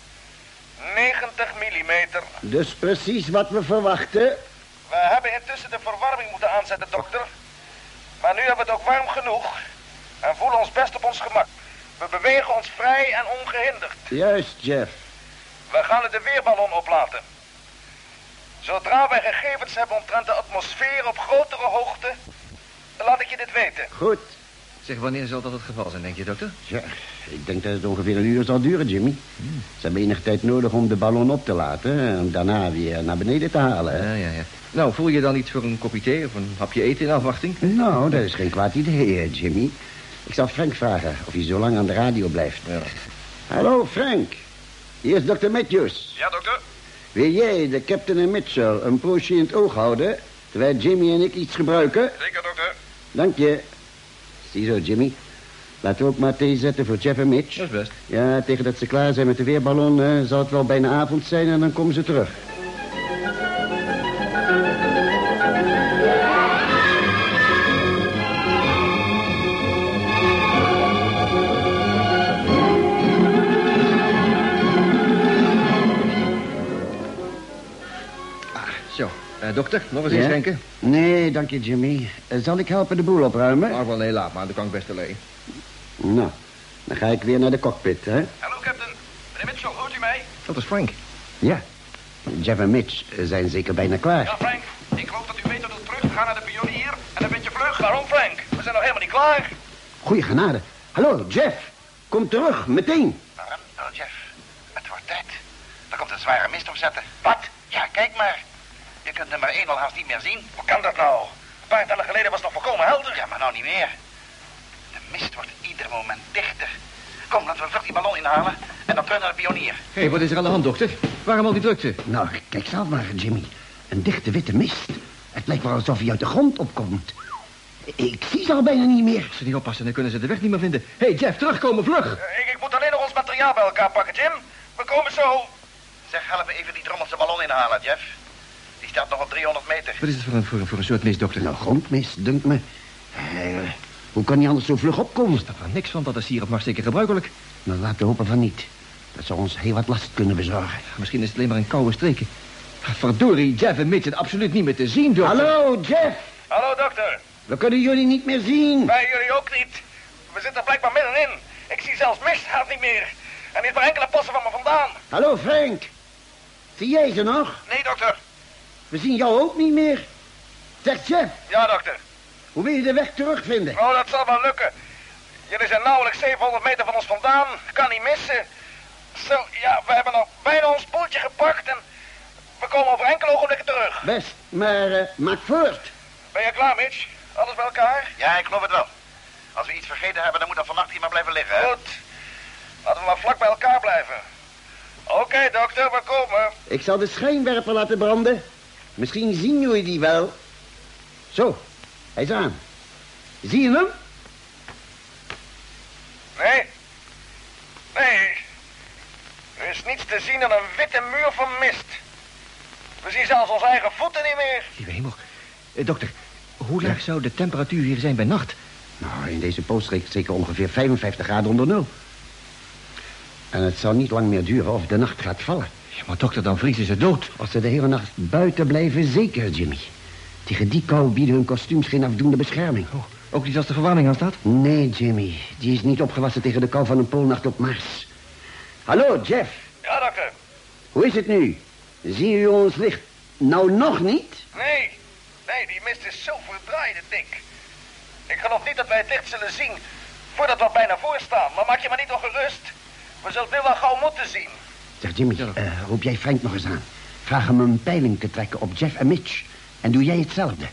90 millimeter. Dus precies wat we verwachten. We hebben intussen de verwarming moeten aanzetten, dokter. Maar nu hebben we het ook warm genoeg. En voelen ons best op ons gemak. We bewegen ons vrij en ongehinderd. Juist, Jeff. We gaan het de weerballon oplaten. Zodra wij gegevens hebben omtrent de atmosfeer op grotere hoogte... laat ik je dit weten. Goed. Zeg, wanneer zal dat het geval zijn, denk je, dokter? Ja, ik denk dat het ongeveer een uur zal duren, Jimmy. Ze hebben enige tijd nodig om de ballon op te laten... en daarna weer naar beneden te halen. Ja, ja, ja. Nou, voel je dan iets voor een kopje thee of een hapje eten in afwachting? Nou, dat is geen kwaad idee, Jimmy. Ik zal Frank vragen of hij zo lang aan de radio blijft. Ja. Hallo, Frank. Hier is dokter Matthews. Ja, dokter? Wil jij de captain en Mitchell een poosje in het oog houden... terwijl Jimmy en ik iets gebruiken? Zeker, dokter. Dank je. Ziezo, Jimmy. Laten we ook maar thee zetten voor Jeff en Mitch. Dat is best. Ja, tegen dat ze klaar zijn met de weerballon... eh, zal het wel bijna avond zijn en dan komen ze terug. Eh, dokter, nog eens Ja? inschenken? Nee, dank je, Jimmy. Eh, zal ik helpen de boel opruimen? Nou, wel nee, laat maar. Dan kan ik best alleen. Nou, dan ga ik weer naar de cockpit, hè? Hallo, captain. Meneer Mitchell, hoort u mij? Dat is Frank. Ja. Jeff en Mitch eh, zijn zeker bijna klaar. Ja, Frank. Ik geloof dat u weet dat we terug gaan naar de pionier en een beetje vlug. Waarom, Frank? We zijn nog helemaal niet klaar. Goeie genade. Hallo, Jeff. Kom terug, meteen. Waarom? Oh, Jeff. Het wordt tijd. Er komt een zware mist opzetten. Wat? Ja, kijk maar. Je kunt nummer 1 al haast niet meer zien. Hoe kan dat nou? Een paar tellen geleden was het nog volkomen helder. Ja, maar nou niet meer. De mist wordt ieder moment dichter. Kom, laten we vlug die ballon inhalen en dan terug naar de pionier. Hé, hey, wat is er aan de hand, dokter? Waarom al die drukte? Nou, kijk zelf maar, Jimmy. Een dichte witte mist. Het lijkt wel alsof hij uit de grond opkomt. Ik zie ze al bijna niet meer. Als ze niet oppassen, dan kunnen ze de weg niet meer vinden. Hé, hey, Jeff, terugkomen, vlug! Eh, Ik, ik moet alleen nog ons materiaal bij elkaar pakken, Jim. We komen zo. Zeg, help me even die drommelse ballon inhalen, Jeff. Staat nog op 300 meter. Wat is het voor een, voor, een- voor een soort mist, dokter? Nou, grondmist, dunkt me. Eh, hoe kan hij anders zo vlug opkomen? Daar van niks van, dat is hier op Mars zeker gebruikelijk. Nou, laten we hopen van niet. Dat zou ons heel wat last kunnen bezorgen. Misschien is het alleen maar een koude streken. Verdorie, Jeff en Mitch zijn absoluut niet meer te zien, dokter. Hallo, Jeff. Hallo, dokter. We kunnen jullie niet meer zien. Wij jullie ook niet. We zitten er blijkbaar middenin. Ik zie zelfs mist gaat niet meer. En is maar enkele passen van me vandaan. Hallo, Frank. Zie jij ze nog? Nee, dokter. We zien jou ook niet meer. Zeg, Jeff, Ja, dokter. hoe wil je de weg terugvinden? Oh, dat zal wel lukken. Jullie zijn nauwelijks 700 meter van ons vandaan. Kan niet missen. Zo, ja, we hebben nog bijna ons boeltje gepakt en we komen over enkele ogenblikken terug. Best, maar eh, maak voort. Ben je klaar, Mitch? Alles bij elkaar? Ja, ik geloof het wel. Als we iets vergeten hebben, dan moet dat vannacht hier maar blijven liggen, hè? Goed. Laten we maar vlak bij elkaar blijven. Oké, dokter, we komen. Ik zal de schijnwerper laten branden. Misschien zien jullie die wel. Zo, hij is aan. Zie je hem? Nee. Nee. Er is niets te zien dan een witte muur van mist. We zien zelfs onze eigen voeten niet meer. Lieve hemel. Eh, dokter, hoe laag zou de temperatuur hier zijn bij nacht? Nou, in deze poolstreek zeker ongeveer 55 graden onder nul. En het zal niet lang meer duren of de nacht gaat vallen. Ja, maar dokter, dan vriezen ze dood. Als ze de hele nacht buiten blijven, zeker, Jimmy. Tegen die kou bieden hun kostuums geen afdoende bescherming. Oh, ook niet als de verwarming aan staat? Nee, Jimmy. Die is niet opgewassen tegen de kou van een poolnacht op Mars. Hallo, Jeff. Ja, dokter. Hoe is het nu? Zien jullie ons licht nou nog niet? Nee. Nee, die mist is zo verdraaide dik. Ik geloof niet dat wij het licht zullen zien voordat we er bijna voor staan. Maar maak je maar niet ongerust. We zullen het nu wel gauw moeten zien. Zeg, Jimmy, eh, roep jij Frank nog eens aan. Vraag hem een peiling te trekken op Jeff en Mitch. En doe jij hetzelfde.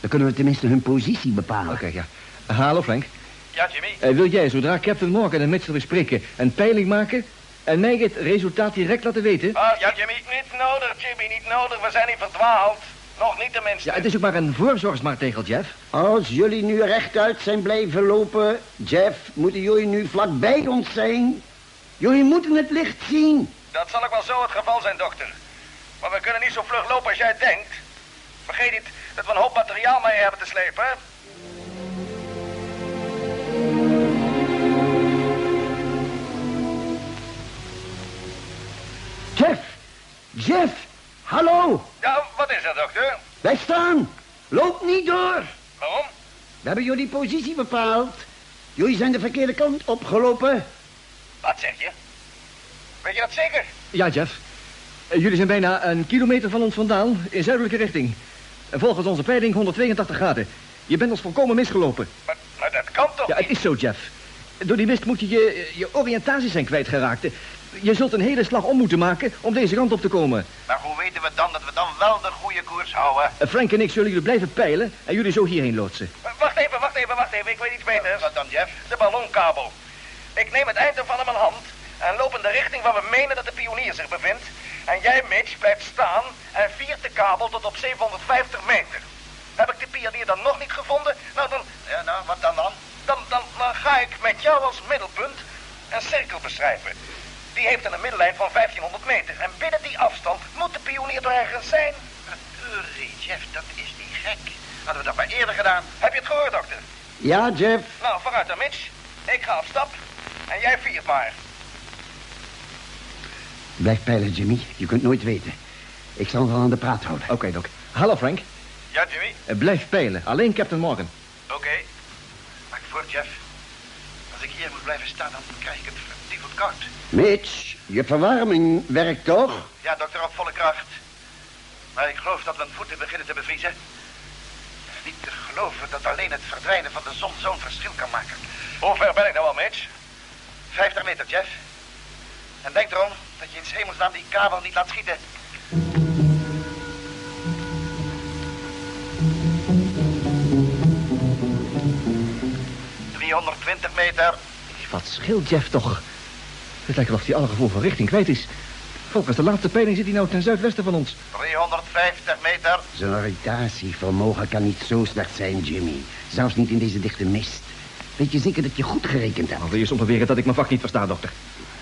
Dan kunnen we tenminste hun positie bepalen. Oké, ja. Hallo, Frank. Ja, Jimmy? Eh, wil jij, zodra Captain Morgan en Mitchell weer spreken, een peiling maken... en mij het resultaat direct laten weten? Ah, ja, Jimmy. Niet nodig, Jimmy. Niet nodig. We zijn niet verdwaald. Nog niet tenminste. Ja, het is ook maar een voorzorgsmaatregel, Jeff. Als jullie nu rechtuit zijn blijven lopen, Jeff, moeten jullie nu vlakbij ons zijn. Jullie moeten het licht zien. Dat zal ook wel zo het geval zijn, dokter. Maar we kunnen niet zo vlug lopen als jij denkt. Vergeet niet dat we een hoop materiaal mee hebben te slepen. Jeff! Jeff! Hallo! Ja, wat is er, dokter? Wij staan! Loop niet door! Waarom? We hebben jullie positie bepaald. Jullie zijn de verkeerde kant opgelopen. Wat zeg je? Weet je dat zeker? Ja, Jeff. Eh, Jullie zijn bijna een kilometer van ons vandaan, in zuidelijke richting. En volgens onze peiling 182 graden. Je bent ons volkomen misgelopen. Maar, maar dat kan toch Ja, het is zo, Jeff. Door die mist moet je je, je oriëntatie zijn kwijtgeraakt. Je zult een hele slag om moeten maken om deze kant op te komen. Maar hoe weten we dan dat we dan wel de goede koers houden? Eh, Frank en ik zullen jullie blijven peilen en jullie zo hierheen loodsen. Wacht even, wacht even, wacht even. Ik weet iets beters. Wat dan, Jeff? De ballonkabel. Ik neem het eind ervan in mijn hand en loop in de richting waar we menen dat de pionier zich bevindt. En jij, Mitch, blijft staan en viert de kabel tot op 750 meter. Heb ik de pionier dan nog niet gevonden? Nou, dan, Ja, nou, wat dan dan? dan, dan, dan ga ik met jou als middelpunt een cirkel beschrijven. Die heeft een middellijn van 1500 meter. En binnen die afstand moet de pionier toch ergens zijn. Verdorie, Jeff, dat is niet gek. Hadden we dat maar eerder gedaan. Heb je het gehoord, dokter? Ja, Jeff. Nou, vooruit dan, Mitch. Ik ga op stap en jij viert maar. Blijf peilen, Jimmy. Je kunt nooit weten. Ik zal wel aan de praat houden. Oké, Doc. Hallo, Frank. Ja, Jimmy? Eh, Blijf peilen. Alleen Captain Morgan. Oké. Maak voort, Jeff. Als ik hier moet blijven staan, dan krijg ik het verdiepeld koud. Mitch, je verwarming werkt toch? Ja, dokter, op volle kracht. Maar ik geloof dat mijn voeten beginnen te bevriezen. Het is niet te geloven dat alleen het verdwijnen van de zon zo'n verschil kan maken. Hoe ver ben ik nou al, Mitch? 50 meter, Jeff. En denk erom dat je in 's hemelsnaam die kabel niet laat schieten. ...320 meter. Wat scheelt Jeff toch? Het lijkt wel of hij alle gevoel van richting kwijt is. Volgens de laatste peiling zit hij nou ten zuidwesten van ons. 350 meter. Zijn oriëntatievermogen kan niet zo slecht zijn, Jimmy. Zelfs niet in deze dichte mist. Weet je zeker dat je goed gerekend hebt? Al wil je soms beweren dat ik mijn vak niet versta, dokter.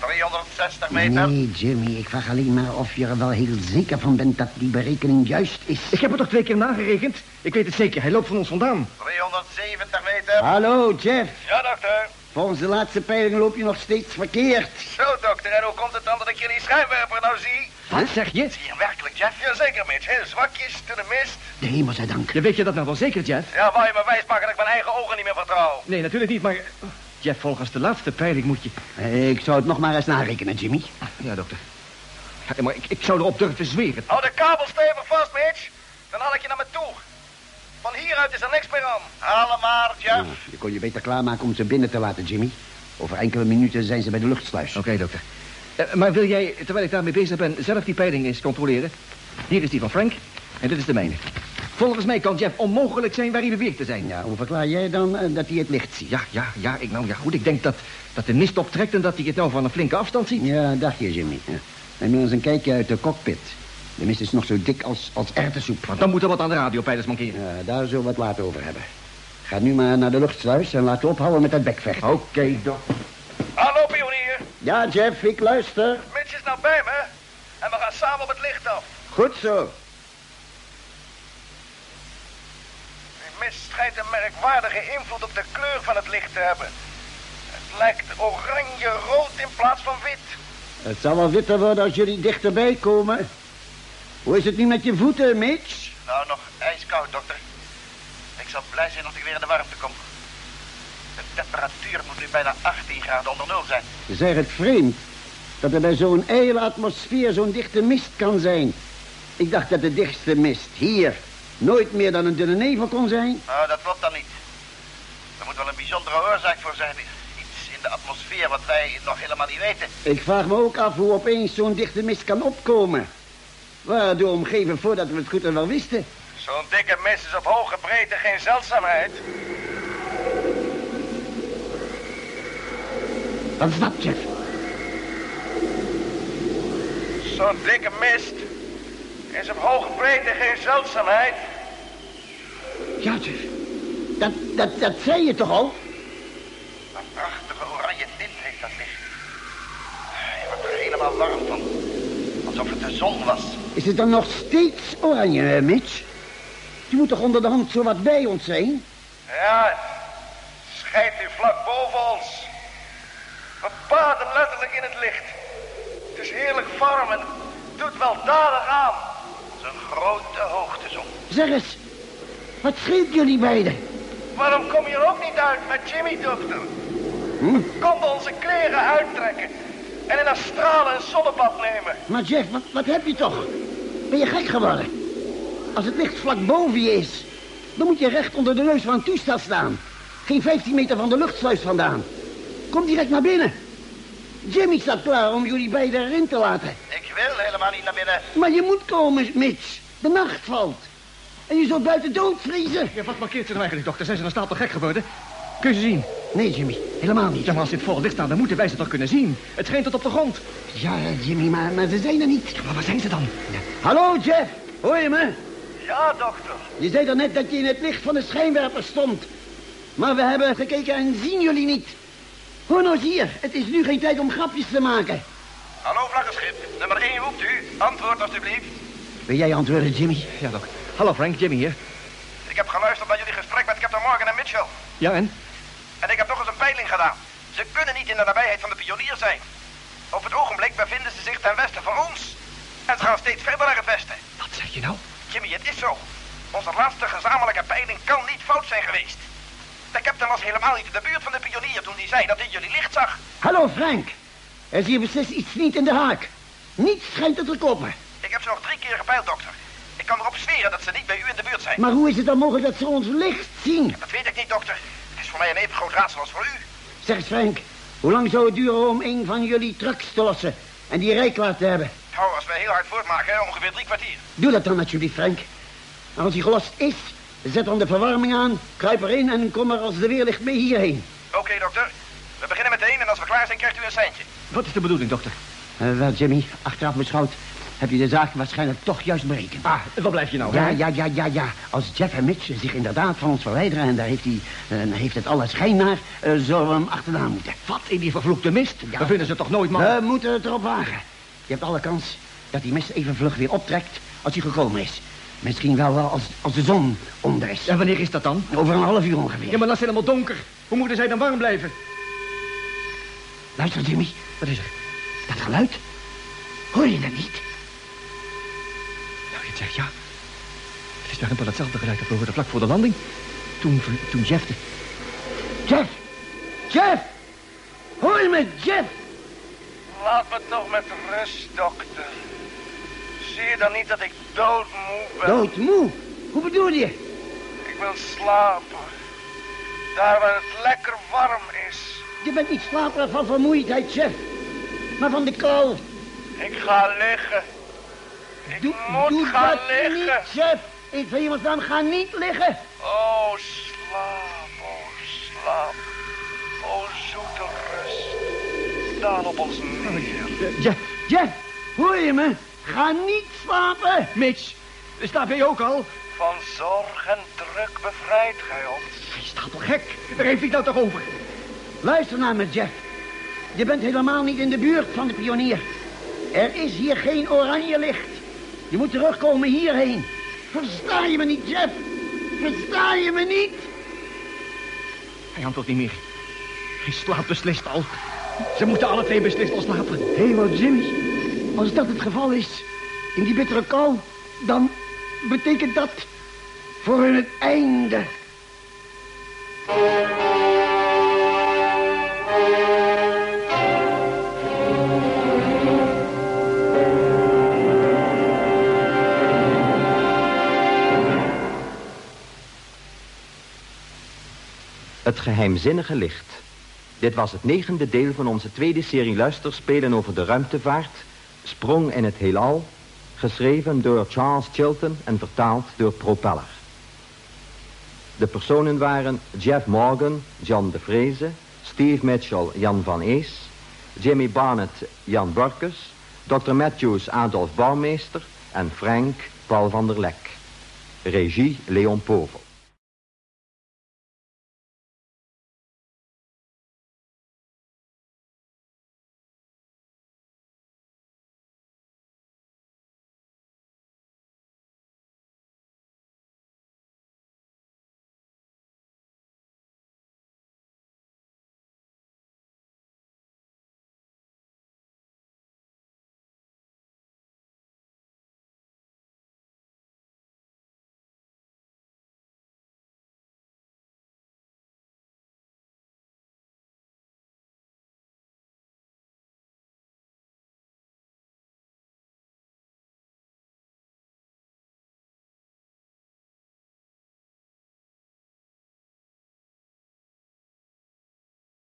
360 meter. Nee, Jimmy, ik vraag alleen maar of je er wel heel zeker van bent dat die berekening juist is. Ik heb het toch twee keer nagerekend? Ik weet het zeker, hij loopt van ons vandaan. 370 meter. Hallo, Jeff. Ja, dokter. Volgens de laatste peiling loop je nog steeds verkeerd. Zo, dokter. En hoe komt het dan dat ik jullie schijnwerper nou zie? Wat zeg je? Zie je werkelijk, Jeff? Jazeker, Mitch. Heel zwakjes, door de mist. De hemel zij dank. Ja, Weet je dat nou wel zeker, Jeff? Ja, wou je me wijsmaken dat ik mijn eigen ogen niet meer vertrouw? Nee, natuurlijk niet, maar... Jeff, volgens de laatste peiling moet je... Eh, Ik zou het nog maar eens narekenen, Jimmy. Ja, dokter. Ja, maar ik, ik zou erop durven zweren. Hou de kabel stevig vast, Mitch. Dan haal ik je naar me toe. Van hieruit is er niks meer aan. Haal hem maar, Jeff. Ja, je kon je beter klaarmaken om ze binnen te laten, Jimmy. Over enkele minuten zijn ze bij de luchtsluis. Oké, dokter. Eh, maar wil jij, terwijl ik daarmee bezig ben, zelf die peiling eens controleren? Hier is die van Frank en dit is de mijne. Volgens mij kan Jeff onmogelijk zijn waar hij beweert te zijn. Ja, hoe verklaar jij dan eh, dat hij het licht ziet? Ja, ja, ja, ik, nou ja, goed. Ik denk dat, dat de mist optrekt en dat hij het nou van een flinke afstand ziet. Ja, dacht je, Jimmy. Ja. Neem eens een kijkje uit de cockpit. De mist is nog zo dik als, als erwtensoep. Want dan moet er wat aan de radiopeilers mankeren. Ja, daar zullen we het later over hebben. Ga nu maar naar de luchtsluis en laten ophouden met dat bekvechten. Oké, dokter. Hallo, pionier. Ja, Jeff, ik luister. Mitch is nou bij me. En we gaan samen op het licht af. Goed zo. Mist schijnt een merkwaardige invloed op de kleur van het licht te hebben. Het lijkt oranje-rood in plaats van wit. Het zal wel witter worden als jullie dichterbij komen. Hoe is het nu met je voeten, Mitch? Nou, nog ijskoud, dokter. Ik zal blij zijn als ik weer in de warmte kom. De temperatuur moet nu bijna 18 graden onder nul zijn. Zeg het vreemd dat er bij zo'n ijle atmosfeer zo'n dichte mist kan zijn. Ik dacht dat de dichtste mist hier nooit meer dan een dunne nevel kon zijn. Nou, dat klopt dan niet. Er moet wel een bijzondere oorzaak voor zijn. Iets in de atmosfeer wat wij nog helemaal niet weten. Ik vraag me ook af hoe opeens zo'n dichte mist kan opkomen. De omgeving voordat we het goed en wel wisten. Zo'n dikke mist is op hoge breedte geen zeldzaamheid. Wat is dat, Jeff? Zo'n dikke mist is op hoge breedte geen zeldzaamheid. Ja, Jeff. Dat, dat, dat zei je toch al? Een prachtige oranje tint heeft dat licht. Je wordt er helemaal warm van. Alsof het de zon was. Is het dan nog steeds oranje, Mitch? Je moet toch onder de hand zo wat bij ons zijn? Ja, het schijnt hier vlak boven ons. We baden letterlijk in het licht. Het is heerlijk warm en doet wel dadig aan. Het is een grote hoogtezon. Zeg eens, wat scheelt jullie beiden? Waarom kom je er ook niet uit met Jimmy, dokter? We konden onze kleren uittrekken. En in een stralen een zonnebad nemen. Maar Jeff, wat, wat heb je toch? Ben je gek geworden? Als het licht vlak boven je is, dan moet je recht onder de neus van een toestel staan. Geen 15 meter van de luchtsluis vandaan. Kom direct naar binnen. Jimmy staat klaar om jullie beiden erin te laten. Ik wil helemaal niet naar binnen. Maar je moet komen, Mitch. De nacht valt. En je zult buiten dood vriezen. Ja, wat markeert ze nou eigenlijk, dokter? Zijn ze dan stapel gek geworden? Kun je ze zien? Nee, Jimmy. Helemaal niet. Ja, maar als dit vol licht staan, dan moeten wij ze toch kunnen zien? Het schijnt tot op de grond. Ja, Jimmy, maar, maar ze zijn er niet. Maar waar zijn ze dan? Hallo, Jeff. Hoor je me? Ja, dokter. Je zei er net dat je in het licht van de schijnwerper stond. Maar we hebben gekeken en zien jullie niet. Hoor nou eens hier. Het is nu geen tijd om grapjes te maken. Hallo, vlaggenschip. Nummer 1 roept u. Antwoord alstublieft. Wil jij antwoorden, Jimmy? Ja, dok. Hallo, Frank. Jimmy hier. Ik heb geluisterd naar jullie gesprek met Captain Morgan en Mitchell. Ja, en? En ik heb nog eens een peiling gedaan. Ze kunnen niet in de nabijheid van de pionier zijn. Op het ogenblik bevinden ze zich ten westen van ons. En ze gaan steeds verder naar het westen. Wat zeg je nou? Jimmy, het is zo. Onze laatste gezamenlijke peiling kan niet fout zijn geweest. De captain was helemaal niet in de buurt van de pionier toen hij zei dat hij jullie licht zag. Hallo, Frank. Er is hier beslist iets niet in de haak. Niets schijnt te kloppen. Ik heb ze nog drie keer gepeild, dokter. Ik kan erop zweren dat ze niet bij u in de buurt zijn. Maar hoe is het dan mogelijk dat ze ons licht zien? Dat weet ik niet, dokter. Het is voor mij een even groot raadsel als voor u. Zeg eens, Frank. Hoe lang zou het duren om een van jullie trucks te lossen en die rij klaar te hebben? Nou, als we heel hard voortmaken, ongeveer drie kwartier. Doe dat dan alsjeblieft, Frank. En als hij gelost is, zet dan de verwarming aan, kruip erin en kom er als de weer ligt mee hierheen. Oké, dokter. We beginnen meteen en als we klaar zijn, krijgt u een seintje. Wat is de bedoeling, dokter? Eh, wel, Jimmy, achteraf beschouwd heb je de zaak waarschijnlijk toch juist berekend. Ah, wat blijf je nou? Ja, hè? ja, ja, ja, ja. Als Jeff en Mitch zich inderdaad van ons verwijderen... en daar heeft, hij, eh, heeft het alle schijn naar, eh, zullen we hem achterna moeten. Wat in die vervloekte mist? Ja. We vinden ze toch nooit, man? We moeten het erop wagen. Je hebt alle kans dat die mist even vlug weer optrekt als hij gekomen is. Misschien wel wel als, als de zon onder is. En wanneer is dat dan? Over een half uur ongeveer. Ja, maar dan is helemaal donker. Hoe moeten zij dan warm blijven? Luister, Jimmy. Wat is er? Dat geluid. Hoor je dat niet? Zegt ja. Het is helemaal hetzelfde geluid dat we hoorden vlak voor de landing. Toen, toen Jeff de... Jeff! Jeff! Hoor je me, Jeff? Laat me toch met rust, dokter. Zie je dan niet dat ik doodmoe ben? Doodmoe? Hoe bedoel je? Ik wil slapen. Daar waar het lekker warm is. Je bent niet slaperig van vermoeidheid, Jeff. Maar van de kou. Ik ga liggen. Ik Doe, moet doe gaan dat liggen. niet, Jeff. Ik van iemands naam, ga niet liggen. Oh, slaap, oh, slaap. Oh, zoete rust. Daan op ons neer. Jeff, Jeff, hoor je me? Ga niet slapen. Mitch, staat ben je ook al? Van zorg en druk bevrijdt gij ons. Hij staat toch gek? Waar heeft hij het nou toch over? Luister naar me, Jeff. Je bent helemaal niet in de buurt van de pionier. Er is hier geen oranje licht. Je moet terugkomen hierheen. Versta je me niet, Jeff? Versta je me niet? Hij antwoordt niet meer. Hij slaapt beslist al. Ze moeten alle twee beslist al slapen. Hemel, Jimmy. Als dat het geval is, in die bittere kou, dan betekent dat voor hun het einde. Het geheimzinnige licht. Dit was het negende deel van onze tweede serie luisterspelen over de ruimtevaart, Sprong in het heelal, geschreven door Charles Chilton en vertaald door Propeller. De personen waren Jeff Morgan, John de Vreese, Steve Mitchell, Jan van Ees, Jimmy Barnett, Jan Burkes, Dr. Matthews, Adolf Bouwmeester en Frank, Paul van der Lek. Regie, Leon Povel.